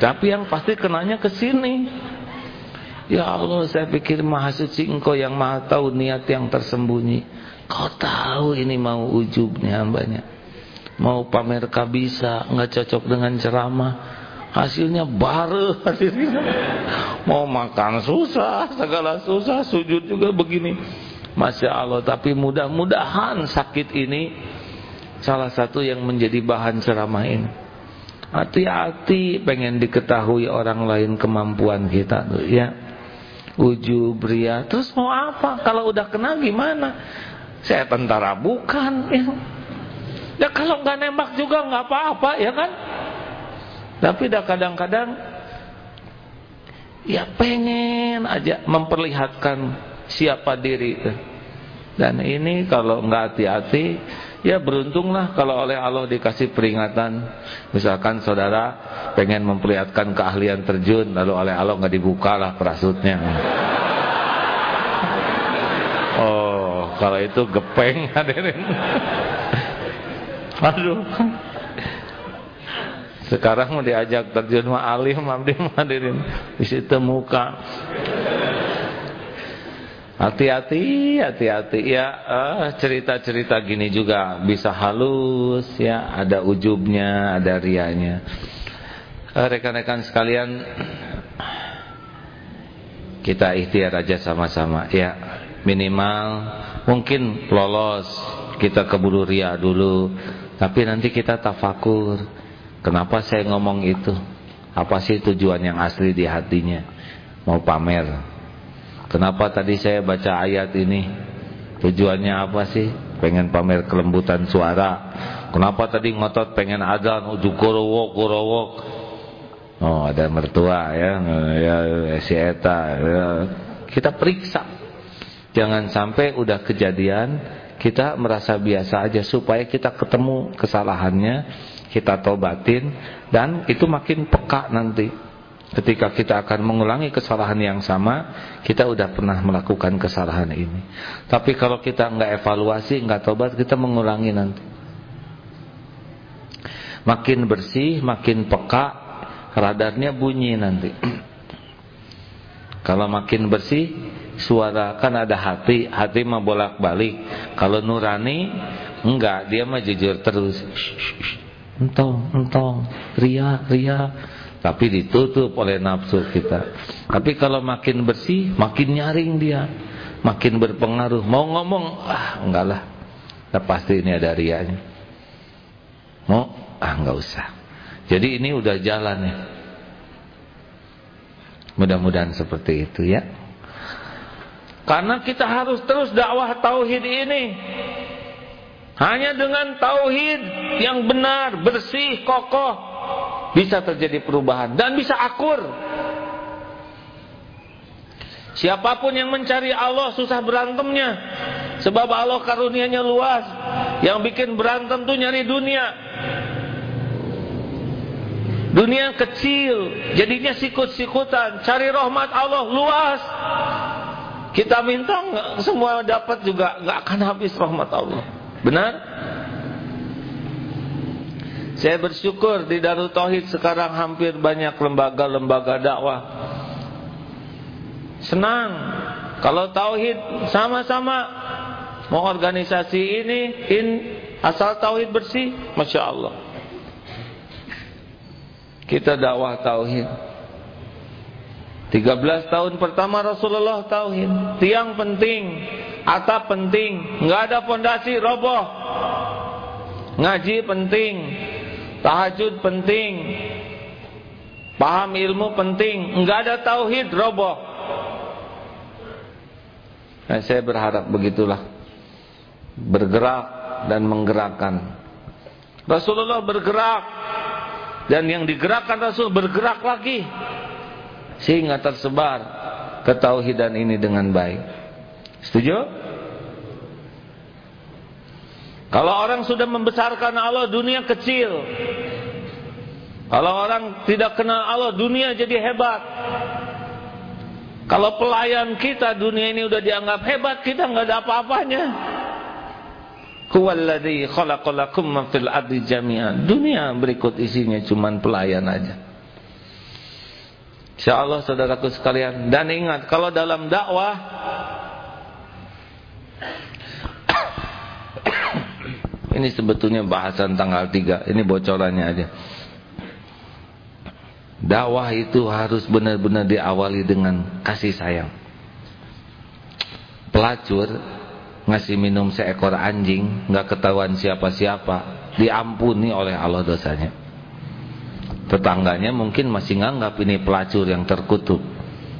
tapi yang pasti kenanya ke sini. Ya Allah saya pikir maha suci engkau yang maha tahu niat yang tersembunyi Kau tahu ini mau ujubnya hambanya. Mau pamer kabisa nggak cocok dengan ceramah. Hasilnya baru Mau makan susah Segala susah Sujud juga begini. Masya Allah Tapi mudah-mudahan sakit ini Salah satu yang menjadi bahan ceramah ini. Hati-hati pengen diketahui orang lain kemampuan kita tuh ya. Ujub ria. Terus mau apa? Kalau udah kena gimana saya tentara bukan ya, ya kalau nggak nembak juga nggak apa-apa ya kan? Tapi dah kadang-kadang ya pengen aja memperlihatkan siapa diri dan ini kalau nggak hati-hati Ya beruntunglah kalau oleh Allah dikasih peringatan. Misalkan saudara pengen memperlihatkan keahlian terjun Lalu oleh Allah nggak dibuka lah perasutnya. Oh kalau itu gepeng hadirin Aduh Sekarang mau diajak terjun mah alim hadirin Di situ muka Hati-hati, hati-hati ya. cerita-cerita uh, gini juga bisa halus ya, ada ujubnya, ada rianya. Eh, rekan-rekan uh, sekalian, kita ikhtiar aja sama-sama ya. Minimal mungkin lolos kita keburu ria dulu, tapi nanti kita tafakur. Kenapa saya ngomong itu? Apa sih tujuan yang asli di hatinya? Mau pamer Kenapa tadi saya baca ayat ini? Tujuannya apa sih? Pengen pamer kelembutan suara. Kenapa tadi ngotot pengen adzan ujuk korowok korowok? Oh, ada mertua ya, ya si eta. Ya. Kita periksa. Jangan sampai udah kejadian kita merasa biasa aja supaya kita ketemu kesalahannya, kita tobatin dan itu makin peka nanti. Ketika kita akan mengulangi kesalahan yang sama, kita udah pernah melakukan kesalahan ini. Tapi kalau kita nggak evaluasi, nggak tobat, kita mengulangi nanti. Makin bersih, makin peka, radarnya bunyi nanti. Kalau makin bersih, suara kan ada hati, hati mah bolak-balik. Kalau nurani, enggak, dia mah jujur terus. Entong, entong, ria, ria tapi ditutup oleh nafsu kita. Tapi kalau makin bersih, makin nyaring dia, makin berpengaruh. Mau ngomong, ah enggak lah, nah, pasti ini ada rianya. Mau, ah enggak usah. Jadi ini udah jalan ya. Mudah-mudahan seperti itu ya. Karena kita harus terus dakwah tauhid ini. Hanya dengan tauhid yang benar, bersih, kokoh bisa terjadi perubahan dan bisa akur. Siapa pun yang mencari Allah susah berantemnya. Sebab Allah karunianya luas. Yang bikin berantem tuh nyari dunia. Dunia kecil, jadinya sikut-sikutan. Cari rahmat Allah luas. Kita minta semua dapat juga nggak akan habis rahmat Allah. Benar? Saya bersyukur di Darul Tauhid sekarang hampir banyak lembaga-lembaga dakwah. Senang kalau tauhid sama-sama mau organisasi ini in asal tauhid bersih, masya Allah. Kita dakwah tauhid. 13 tahun pertama Rasulullah tauhid, tiang penting, atap penting, nggak ada fondasi roboh. Ngaji penting, Tahajud penting. Paham ilmu penting. Enggak ada tauhid roboh. Nah, saya berharap begitulah. Bergerak dan menggerakkan. Rasulullah bergerak dan yang digerakkan Rasul bergerak lagi sehingga tersebar ketauhidan ini dengan baik. Setuju? Kalau orang sudah membesarkan Allah, dunia kecil. Kalau orang tidak kenal Allah, dunia jadi hebat. Kalau pelayan kita dunia ini udah dianggap hebat, kita nggak ada apa-apanya. Huwallazi khalaqalakum fil ardi jami'an. Dunia berikut isinya cuman pelayan aja. Insyaallah saudaraku sekalian dan ingat kalau dalam dakwah Ini sebetulnya bahasan tanggal 3. Ini bocorannya aja. Dakwah itu harus benar-benar diawali dengan kasih sayang. Pelacur ngasih minum seekor anjing, nggak ketahuan siapa-siapa, diampuni oleh Allah dosanya. Tetangganya mungkin masih nganggap ini pelacur yang terkutuk.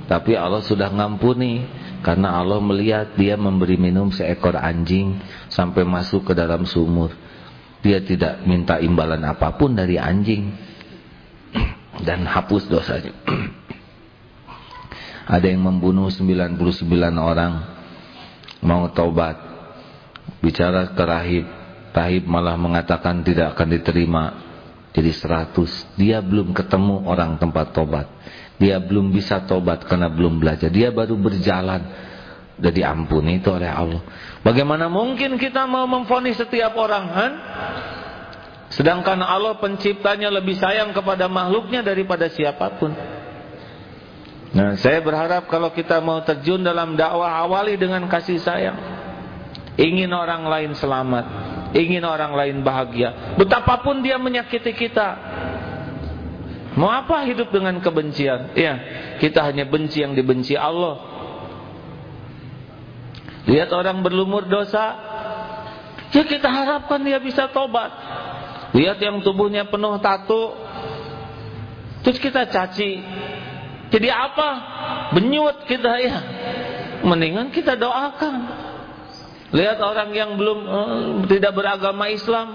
Tapi Allah sudah ngampuni karena Allah melihat dia memberi minum seekor anjing sampai masuk ke dalam sumur. Dia tidak minta imbalan apa pun dari anjing dan hapus dosanya. Ada yang membunuh 99 orang mau taubat. Bicara ke rahib, rahib malah mengatakan tidak akan diterima. Jadi 100. Dia belum ketemu orang tempat tobat. Dia belum bisa tobat karena belum belajar. Dia baru berjalan. Sudah diampuni itu oleh Allah. Bagaimana mungkin kita mau memfonis setiap orang? kan? Sedangkan Allah penciptanya lebih sayang kepada makhluknya daripada siapa pun. Nah, saya berharap kalau kita mau terjun dalam dakwah awali dengan kasih sayang. Ingin orang lain selamat, ingin orang lain bahagia. Betapapun dia menyakiti kita. Mau apa hidup dengan kebencian? Ya, kita hanya benci yang dibenci Allah. Lihat orang berlumur dosa, ya kita harapkan dia bisa tobat. Lihat yang tubuhnya penuh tato, terus kita caci, jadi apa? Benyut kita ya. Mendingan kita doakan. Lihat orang yang belum uh, tidak beragama Islam.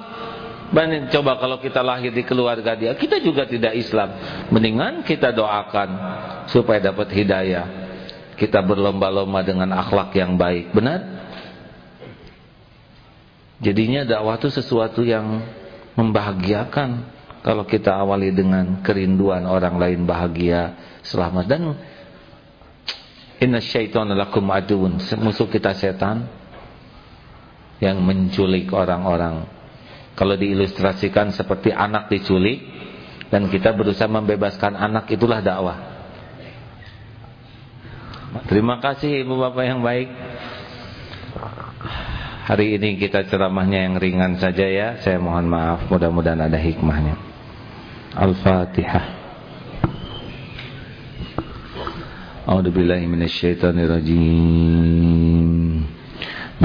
Banding, coba kalau kita lahir di keluarga dia, kita juga tidak Islam. Mendingan kita doakan supaya dapat hidayah. Kita berlomba-lomba dengan akhlak yang baik. Benar? Jadinya dakwah itu sesuatu yang membahagiakan kalau kita awali dengan kerinduan orang lain bahagia selamat dan inna syaitan lakum aduun musuh kita setan yang menculik orang-orang. Kalau diilustrasikan seperti anak diculik dan kita berusaha membebaskan anak itulah dakwah. Terima kasih Ibu Bapak yang baik. Hari ini kita ceramahnya yang ringan saja ya. Saya mohon maaf, mudah-mudahan ada hikmahnya. Al-Fatihah. A'udzu billahi rajim.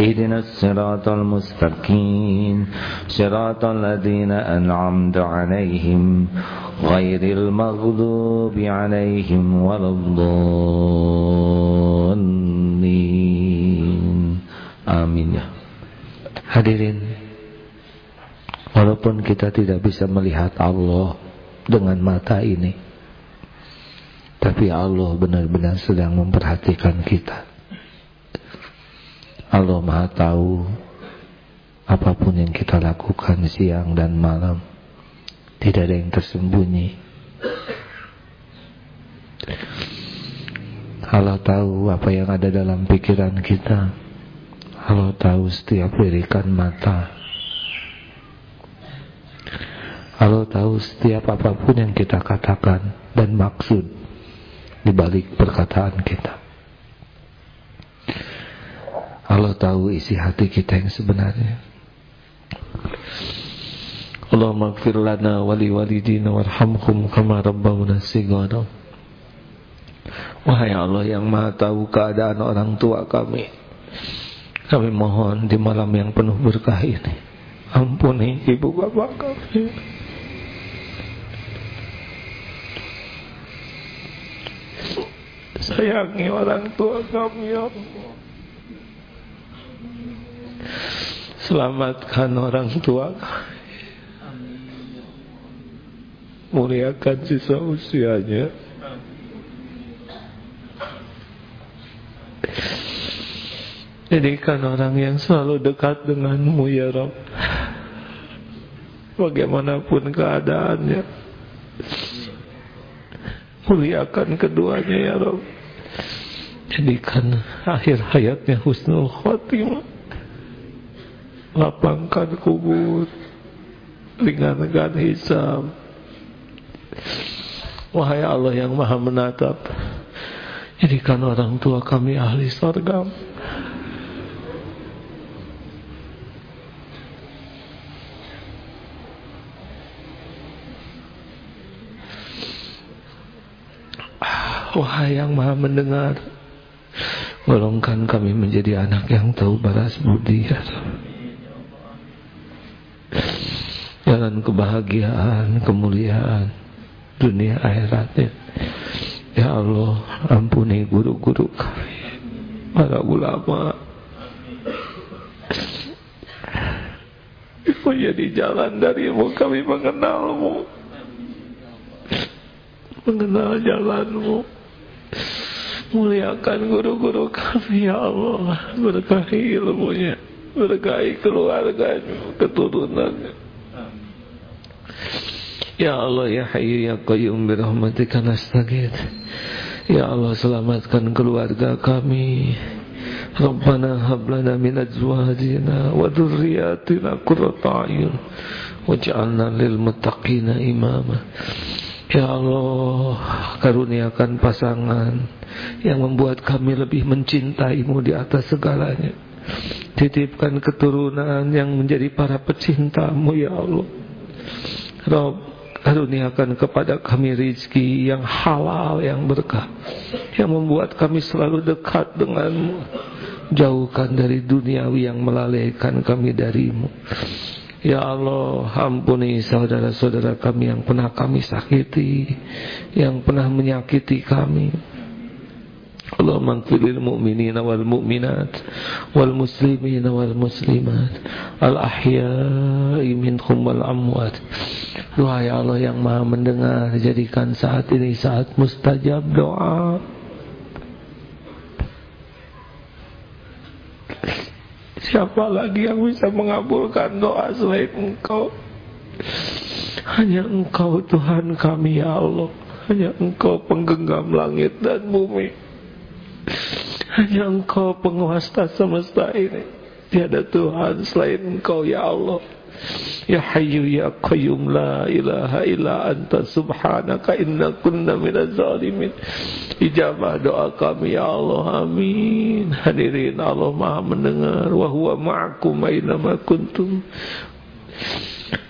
اهدنا الصراط المستقيم صراط الذين أنعمت عليهم غير المغضوب عليهم ولا الضالين آمين ya Hadirin Walaupun kita tidak bisa melihat Allah dengan mata ini Tapi Allah benar-benar sedang memperhatikan kita Allah maha tahu apa pun yang kita lakukan siang dan malam. Tidak ada yang tersembunyi. Allah tahu apa yang ada dalam pikiran kita. Allah tahu setiap lirikan mata. Allah tahu setiap apa pun yang kita katakan dan maksud di balik perkataan kita Allah tahu isi hati kita yang sebenarnya. Allah maghfir lana wali walidina warhamhum kama rabbawna sigara. Wahai Allah yang maha tahu keadaan orang tua kami. Kami mohon di malam yang penuh berkah ini. Ampuni ibu bapak kami. Sayangi orang tua kami ya Allah. Selamatkan orang tua. Muliakan sisa usianya. Jadikan orang yang selalu dekat denganmu ya Rob. Bagaimanapun keadaannya. Muliakan keduanya ya Rob. Jadikan akhir hayatnya husnul khotimah lapangkan kubur ringankan hisab. Wahai Allah yang maha menatap jadikan orang tua kami ahli surga Wahai yang maha mendengar Golongkan kami menjadi anak yang tahu balas budi. ya jalan kebahagiaan, kemuliaan dunia akhiratnya. Ya Allah, ampuni guru-guru kami, para ulama. Menjadi jalan darimu kami mengenalmu Mengenal jalanmu Muliakan guru-guru kami ya Allah Berkahi ilmunya Berkahi keluarganya Keturunannya Ya Allah ya Hayyu ya Qayyum bi rahmatika nastaghith. Ya Allah selamatkan keluarga kami. Rabbana hab lana min azwajina wa dhurriyyatina qurrata a'yun waj'alna lil muttaqina imama. Ya Allah, karuniakan pasangan yang membuat kami lebih mencintaimu di atas segalanya. Titipkan keturunan yang menjadi para pecintamu ya Allah. Rob, karuniakan kepada kami rizki yang halal, yang berkah. Yang membuat kami selalu dekat denganmu. Jauhkan dari duniawi yang melalaikan kami darimu. Ya Allah, ampuni saudara-saudara kami yang pernah kami sakiti, yang pernah menyakiti kami. Muslimina wal muslimat al ahya'i minhum wal amwat. Doa ya Allah yang Maha mendengar, jadikan saat ini saat mustajab doa. Siapa lagi yang bisa mengabulkan doa selain engkau Hanya engkau Tuhan kami ya Allah Hanya engkau penggenggam langit dan bumi Hanya engkau penguasa semesta ini. Tiada Tuhan selain engkau ya Allah. Ya Hayyu Ya Qayyum La ilaha illa anta subhanaka inna kunna minaz zalimin. Ijabah doa kami Ya Allah Amin. Hadirin Allah maha mendengar. Wa huwa ma'akum aynama kuntum.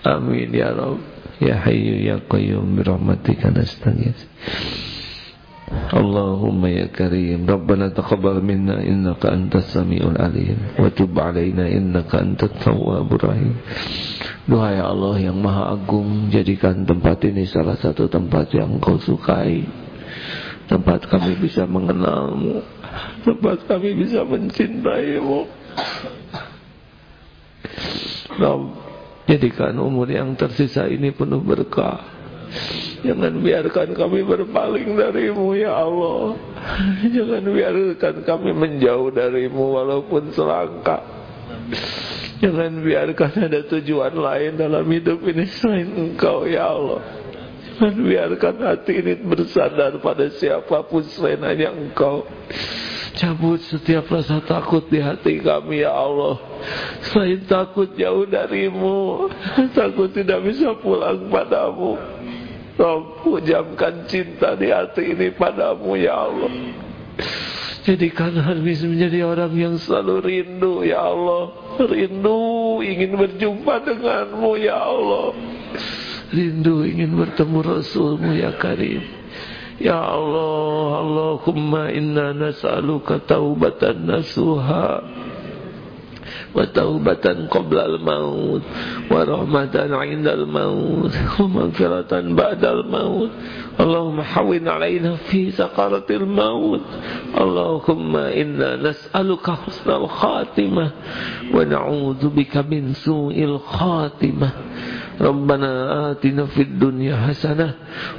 Amin Ya Rabb Ya Hayyu Ya Qayyum Birahmatika nastagis اللهم يا كريم ربنا تقبل منا إنك أنت السميع العليم وتب علينا إنك أنت التواب الرحيم Doa ya Allah yang maha agung Jadikan tempat ini salah satu tempat yang kau sukai Tempat kami bisa mengenalmu Tempat kami bisa mencintaimu Rabb Jadikan umur yang tersisa ini penuh berkah Jangan biarkan kami berpaling darimu ya Allah. Jangan biarkan kami menjauh darimu walaupun selangkah. Jangan biarkan ada tujuan lain dalam hidup ini selain engkau ya Allah. Jangan biarkan hati ini bersandar pada siapa pun selain hanya engkau. Cabut setiap rasa takut di hati kami ya Allah. Selain takut jauh darimu Takut tidak bisa pulang padamu Rabb jamkan cinta di hati ini padamu ya Allah. Jadikan Hamis menjadi orang yang selalu rindu ya Allah. Rindu ingin berjumpa denganmu ya Allah. Rindu ingin bertemu Rasulmu ya Karim. Ya Allah Allahumma inna nas'aluka taubatan nasuha وتوبة قبل الموت ورحمة عند الموت ومغفرة بعد الموت اللهم حوين علينا في سقرة الموت. اللهم إنا نسألك حسن الخاتمة ونعوذ بك من سوء الخاتمة. ربنا آتنا في الدنيا حسنة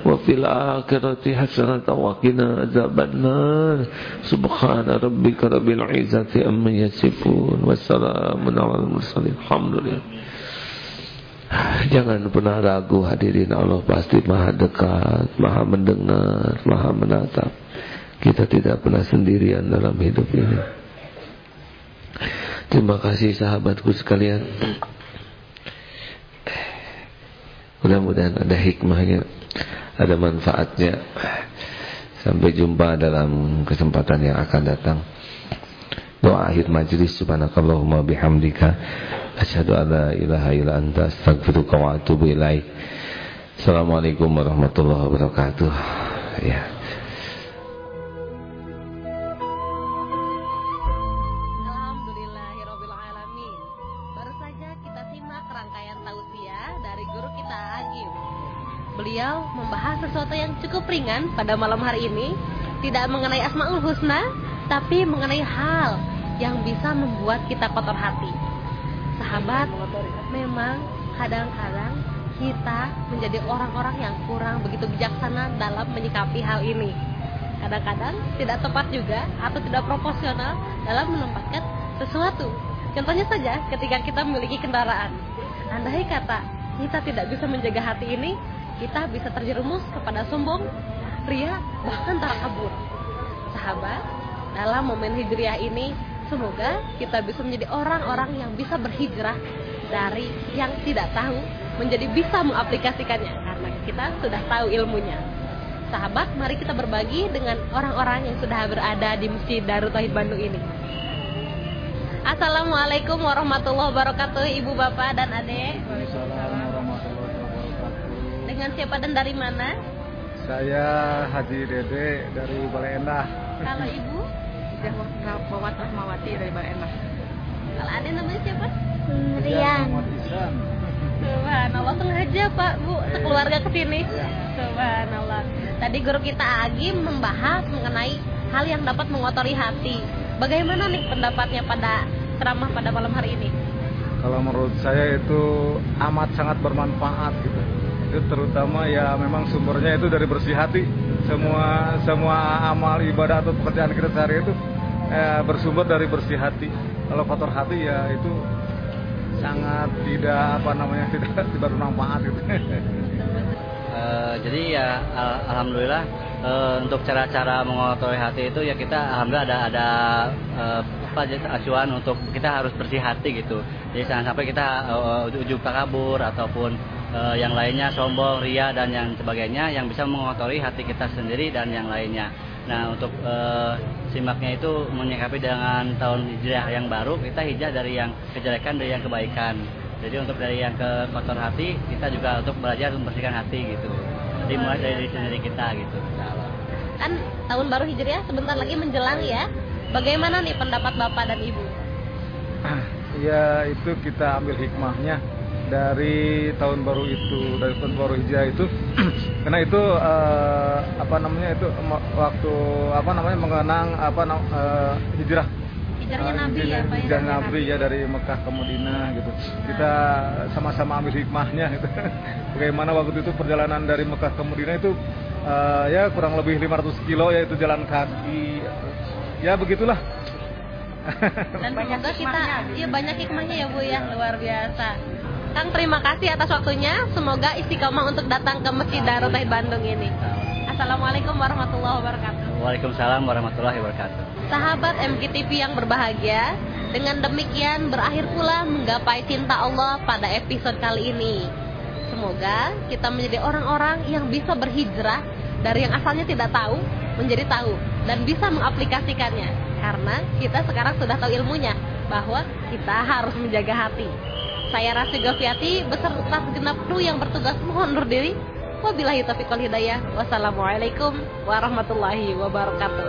وفي الآخرة حسنة وقنا عذاب النار. سبحان ربك رب العزة أما يصفون. والسلام على المرسلين. الحمد لله. Jangan pernah ragu hadirin Allah pasti maha dekat, maha mendengar, maha menatap. Kita tidak pernah sendirian dalam hidup ini. Terima kasih sahabatku sekalian. Mudah-mudahan ada hikmahnya, ada manfaatnya. Sampai jumpa dalam kesempatan yang akan datang. Doa akhir majlis subhanakallahumma bihamdika asyhadu an la ilaha illa anta astaghfiruka wa atubu ilaik. Assalamualaikum warahmatullahi wabarakatuh. Ya. beliau membahas sesuatu yang cukup ringan pada malam hari ini Tidak mengenai Asma'ul Husna Tapi mengenai hal yang bisa membuat kita kotor hati Sahabat, memang kadang-kadang kita menjadi orang-orang yang kurang begitu bijaksana dalam menyikapi hal ini. Kadang-kadang tidak tepat juga atau tidak proporsional dalam menempatkan sesuatu. Contohnya saja ketika kita memiliki kendaraan. Andai kata kita tidak bisa menjaga hati ini, kita bisa terjerumus kepada sombong, ria, bahkan takabur. Sahabat, dalam momen hijriah ini, semoga kita bisa menjadi orang-orang yang bisa berhijrah dari yang tidak tahu menjadi bisa mengaplikasikannya karena kita sudah tahu ilmunya. Sahabat, mari kita berbagi dengan orang-orang yang sudah berada di Masjid Darut Tauhid Bandung ini. Assalamualaikum warahmatullahi wabarakatuh Ibu Bapak dan Adek Waalaikumsalam warahmatullahi wabarakatuh. Dengan siapa dan dari mana? Saya Haji Dede dari Balai Endah. Kalau Ibu? Rahmawati Rahmawati dari Endah. Kalau Adek namanya siapa? Rian. Subhanallah sengaja Pak Bu sekeluarga ke sini. Subhanallah. Tadi guru kita Agi membahas mengenai hal yang dapat mengotori hati. Bagaimana nih pendapatnya pada ceramah pada malam hari ini? Kalau menurut saya itu amat sangat bermanfaat gitu. Itu terutama ya memang sumbernya itu dari bersih hati. Semua semua amal ibadah atau pekerjaan kita sehari itu eh, bersumber dari bersih hati. Kalau kotor hati ya itu sangat tidak apa namanya tidak tidak bermanfaat gitu. Eh, jadi ya al- alhamdulillah eh, untuk cara-cara mengotori hati itu ya kita alhamdulillah ada ada eh, apa acuan untuk kita harus bersih hati gitu. Jadi jangan sampai kita eh, ujub takabur ataupun eh, yang lainnya sombong, ria dan yang sebagainya yang bisa mengotori hati kita sendiri dan yang lainnya. Nah untuk eh, simaknya itu menyikapi dengan tahun hijrah yang baru kita hijrah dari yang kejelekan dari yang kebaikan. Jadi untuk dari yang ke kotor hati, kita juga untuk belajar membersihkan hati gitu. Jadi mulai dari diri sendiri kita gitu. Kan tahun baru Hijriah sebentar lagi menjelang ya. Bagaimana nih pendapat Bapak dan Ibu? ya itu kita ambil hikmahnya dari tahun baru itu dari tahun baru hijrah itu. Karena itu eh, apa namanya itu waktu apa namanya mengenang apa nam- eh, hijrah Hijrahnya Eh, Nabi ya Pak hijrah Nabi. Ya dari Mekah ke Madinah gitu. Kita sama-sama ambil hikmahnya gitu. Bagaimana waktu itu perjalanan dari Mekah ke Madinah itu eh, ya kurang lebih 500 kilo ya itu jalan kaki. Ya begitulah. Dan semoga kita iya banyak hikmahnya ya Bu ya luar biasa. Kang terima kasih atas waktunya. Semoga istiqomah untuk datang ke Masjid Darut Tauhid Bandung ini. Assalamualaikum warahmatullahi wabarakatuh. Waalaikumsalam warahmatullahi wabarakatuh. Sahabat MKTV yang berbahagia, dengan demikian berakhir pula menggapai cinta Allah pada episode kali ini. Semoga kita menjadi orang-orang yang bisa berhijrah dari yang asalnya tidak tahu menjadi tahu dan bisa mengaplikasikannya. Karena kita sekarang sudah tahu ilmunya bahwa kita harus menjaga hati. Saya Rasi Gaviati beserta segenap kru yang bertugas mohon undur diri. Wabillahi taufiq wal hidayah. Wassalamualaikum warahmatullahi wabarakatuh.